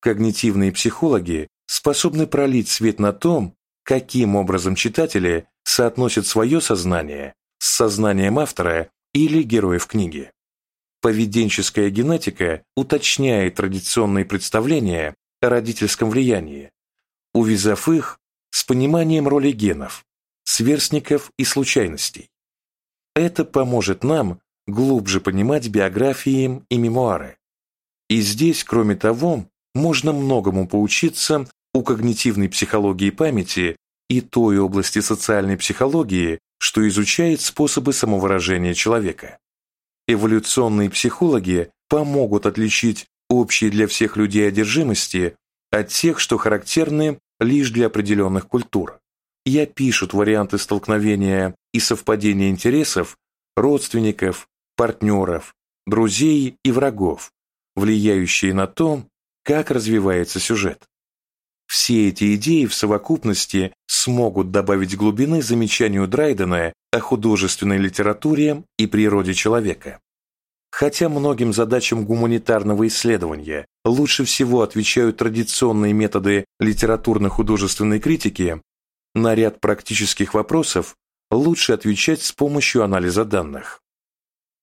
Когнитивные психологи способны пролить свет на том, каким образом читатели соотносят свое сознание с сознанием автора или героев книги. Поведенческая генетика уточняет традиционные представления о родительском влиянии, увязав их с пониманием роли генов, сверстников и случайностей. Это поможет нам глубже понимать биографии и мемуары. И здесь, кроме того, можно многому поучиться у когнитивной психологии памяти и той области социальной психологии, что изучает способы самовыражения человека. Эволюционные психологи помогут отличить общие для всех людей одержимости от тех, что характерны лишь для определенных культур, и опишут варианты столкновения и совпадения интересов родственников, партнеров, друзей и врагов, влияющие на то, как развивается сюжет. Все эти идеи в совокупности смогут добавить глубины замечанию Драйдена о художественной литературе и природе человека. Хотя многим задачам гуманитарного исследования лучше всего отвечают традиционные методы литературно-художественной критики, на ряд практических вопросов лучше отвечать с помощью анализа данных.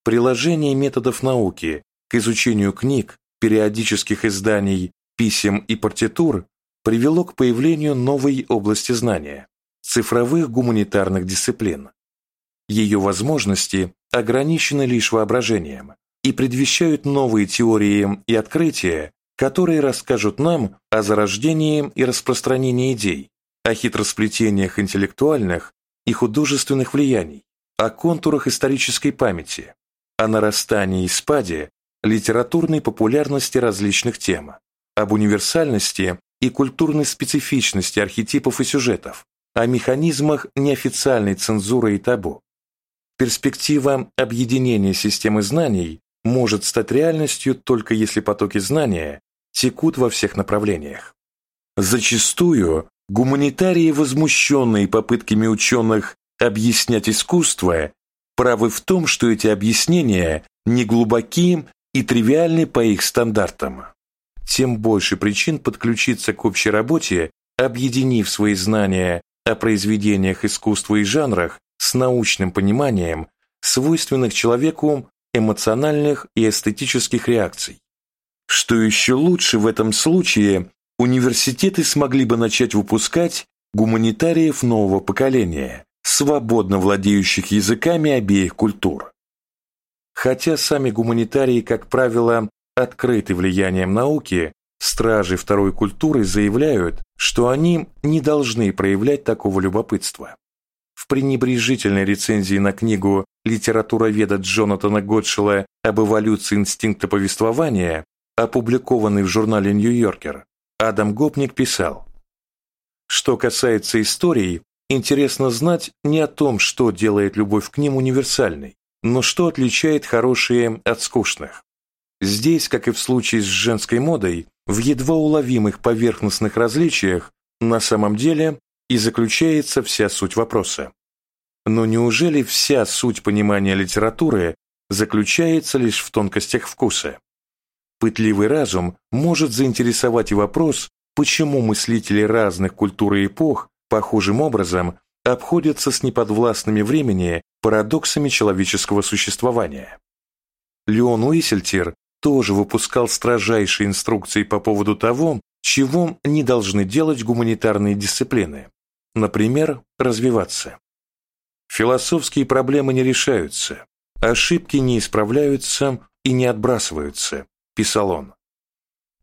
Приложение методов науки к изучению книг, периодических изданий, писем и партитур привело к появлению новой области знания – цифровых гуманитарных дисциплин. Ее возможности ограничены лишь воображением и предвещают новые теории и открытия, которые расскажут нам о зарождении и распространении идей, о хитросплетениях интеллектуальных и художественных влияний, о контурах исторической памяти, о нарастании и спаде литературной популярности различных тем, об универсальности и культурной специфичности архетипов и сюжетов, о механизмах неофициальной цензуры и табу. Перспектива объединения системы знаний может стать реальностью только если потоки знания текут во всех направлениях. Зачастую гуманитарии, возмущенные попытками ученых объяснять искусство, правы в том, что эти объяснения не глубоки и тривиальны по их стандартам тем больше причин подключиться к общей работе, объединив свои знания о произведениях искусства и жанрах с научным пониманием свойственных человеку эмоциональных и эстетических реакций. Что еще лучше в этом случае, университеты смогли бы начать выпускать гуманитариев нового поколения, свободно владеющих языками обеих культур. Хотя сами гуманитарии, как правило, открыты влиянием науки, стражи второй культуры заявляют, что они не должны проявлять такого любопытства. В пренебрежительной рецензии на книгу литературоведа Джонатана Готшела об эволюции инстинкта повествования, опубликованной в журнале «Нью-Йоркер», Адам Гопник писал, «Что касается историй, интересно знать не о том, что делает любовь к ним универсальной, но что отличает хорошие от скучных. Здесь, как и в случае с женской модой, в едва уловимых поверхностных различиях на самом деле и заключается вся суть вопроса. Но неужели вся суть понимания литературы заключается лишь в тонкостях вкуса? Пытливый разум может заинтересовать и вопрос, почему мыслители разных культур и эпох похожим образом обходятся с неподвластными времени парадоксами человеческого существования. Леон Уисельтир тоже выпускал строжайшие инструкции по поводу того, чего не должны делать гуманитарные дисциплины, например, развиваться. Философские проблемы не решаются, ошибки не исправляются и не отбрасываются, писал он.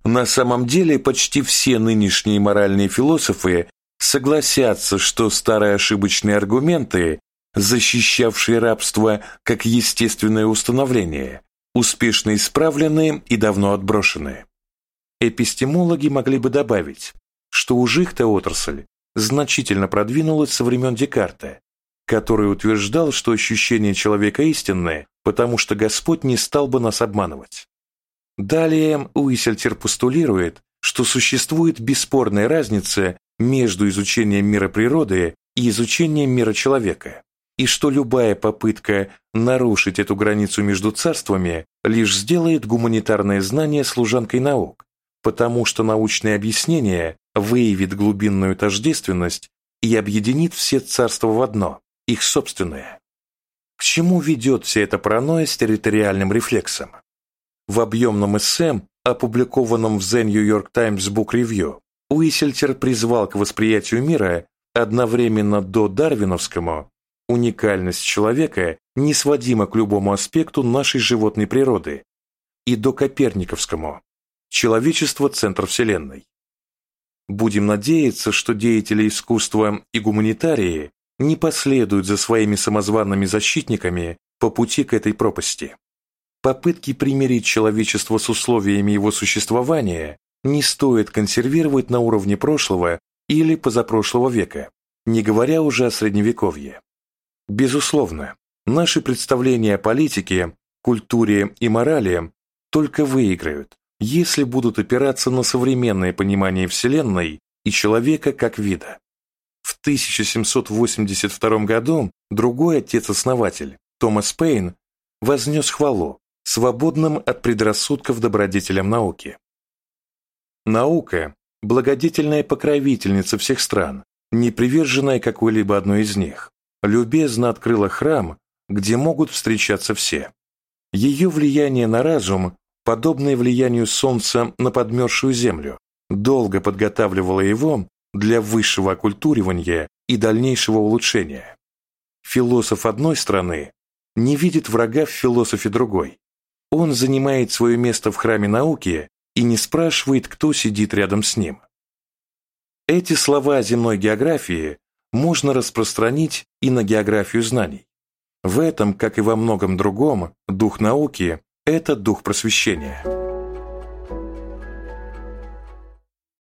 На самом деле почти все нынешние моральные философы согласятся, что старые ошибочные аргументы, защищавшие рабство как естественное установление, успешно исправлены и давно отброшены. Эпистемологи могли бы добавить, что уж их-то отрасль значительно продвинулась со времен Декарта, который утверждал, что ощущение человека истинное, потому что Господь не стал бы нас обманывать. Далее Уисельтер постулирует, что существует бесспорная разница между изучением мира природы и изучением мира человека, и что любая попытка нарушить эту границу между царствами лишь сделает гуманитарное знание служанкой наук, потому что научное объяснение выявит глубинную тождественность и объединит все царства в одно, их собственное. К чему ведет вся эта паранойя с территориальным рефлексом? В объемном эссе, опубликованном в The New York Times Book Review, Уисельтер призвал к восприятию мира одновременно до дарвиновскому уникальность человека не сводима к любому аспекту нашей животной природы и до коперниковскому человечество – центр Вселенной. Будем надеяться, что деятели искусства и гуманитарии не последуют за своими самозванными защитниками по пути к этой пропасти. Попытки примирить человечество с условиями его существования не стоит консервировать на уровне прошлого или позапрошлого века, не говоря уже о Средневековье. Безусловно, наши представления о политике, культуре и морали только выиграют, если будут опираться на современное понимание Вселенной и человека как вида. В 1782 году другой отец-основатель, Томас Пейн, вознес хвалу свободным от предрассудков добродетелям науки. Наука – благодетельная покровительница всех стран, не приверженная какой-либо одной из них, любезно открыла храм, где могут встречаться все. Ее влияние на разум, подобное влиянию Солнца на подмерзшую Землю, долго подготавливало его для высшего оккультуривания и дальнейшего улучшения. Философ одной страны не видит врага в философе другой. Он занимает свое место в храме науки и не спрашивает, кто сидит рядом с ним. Эти слова земной географии можно распространить и на географию знаний. В этом, как и во многом другом, дух науки – это дух просвещения.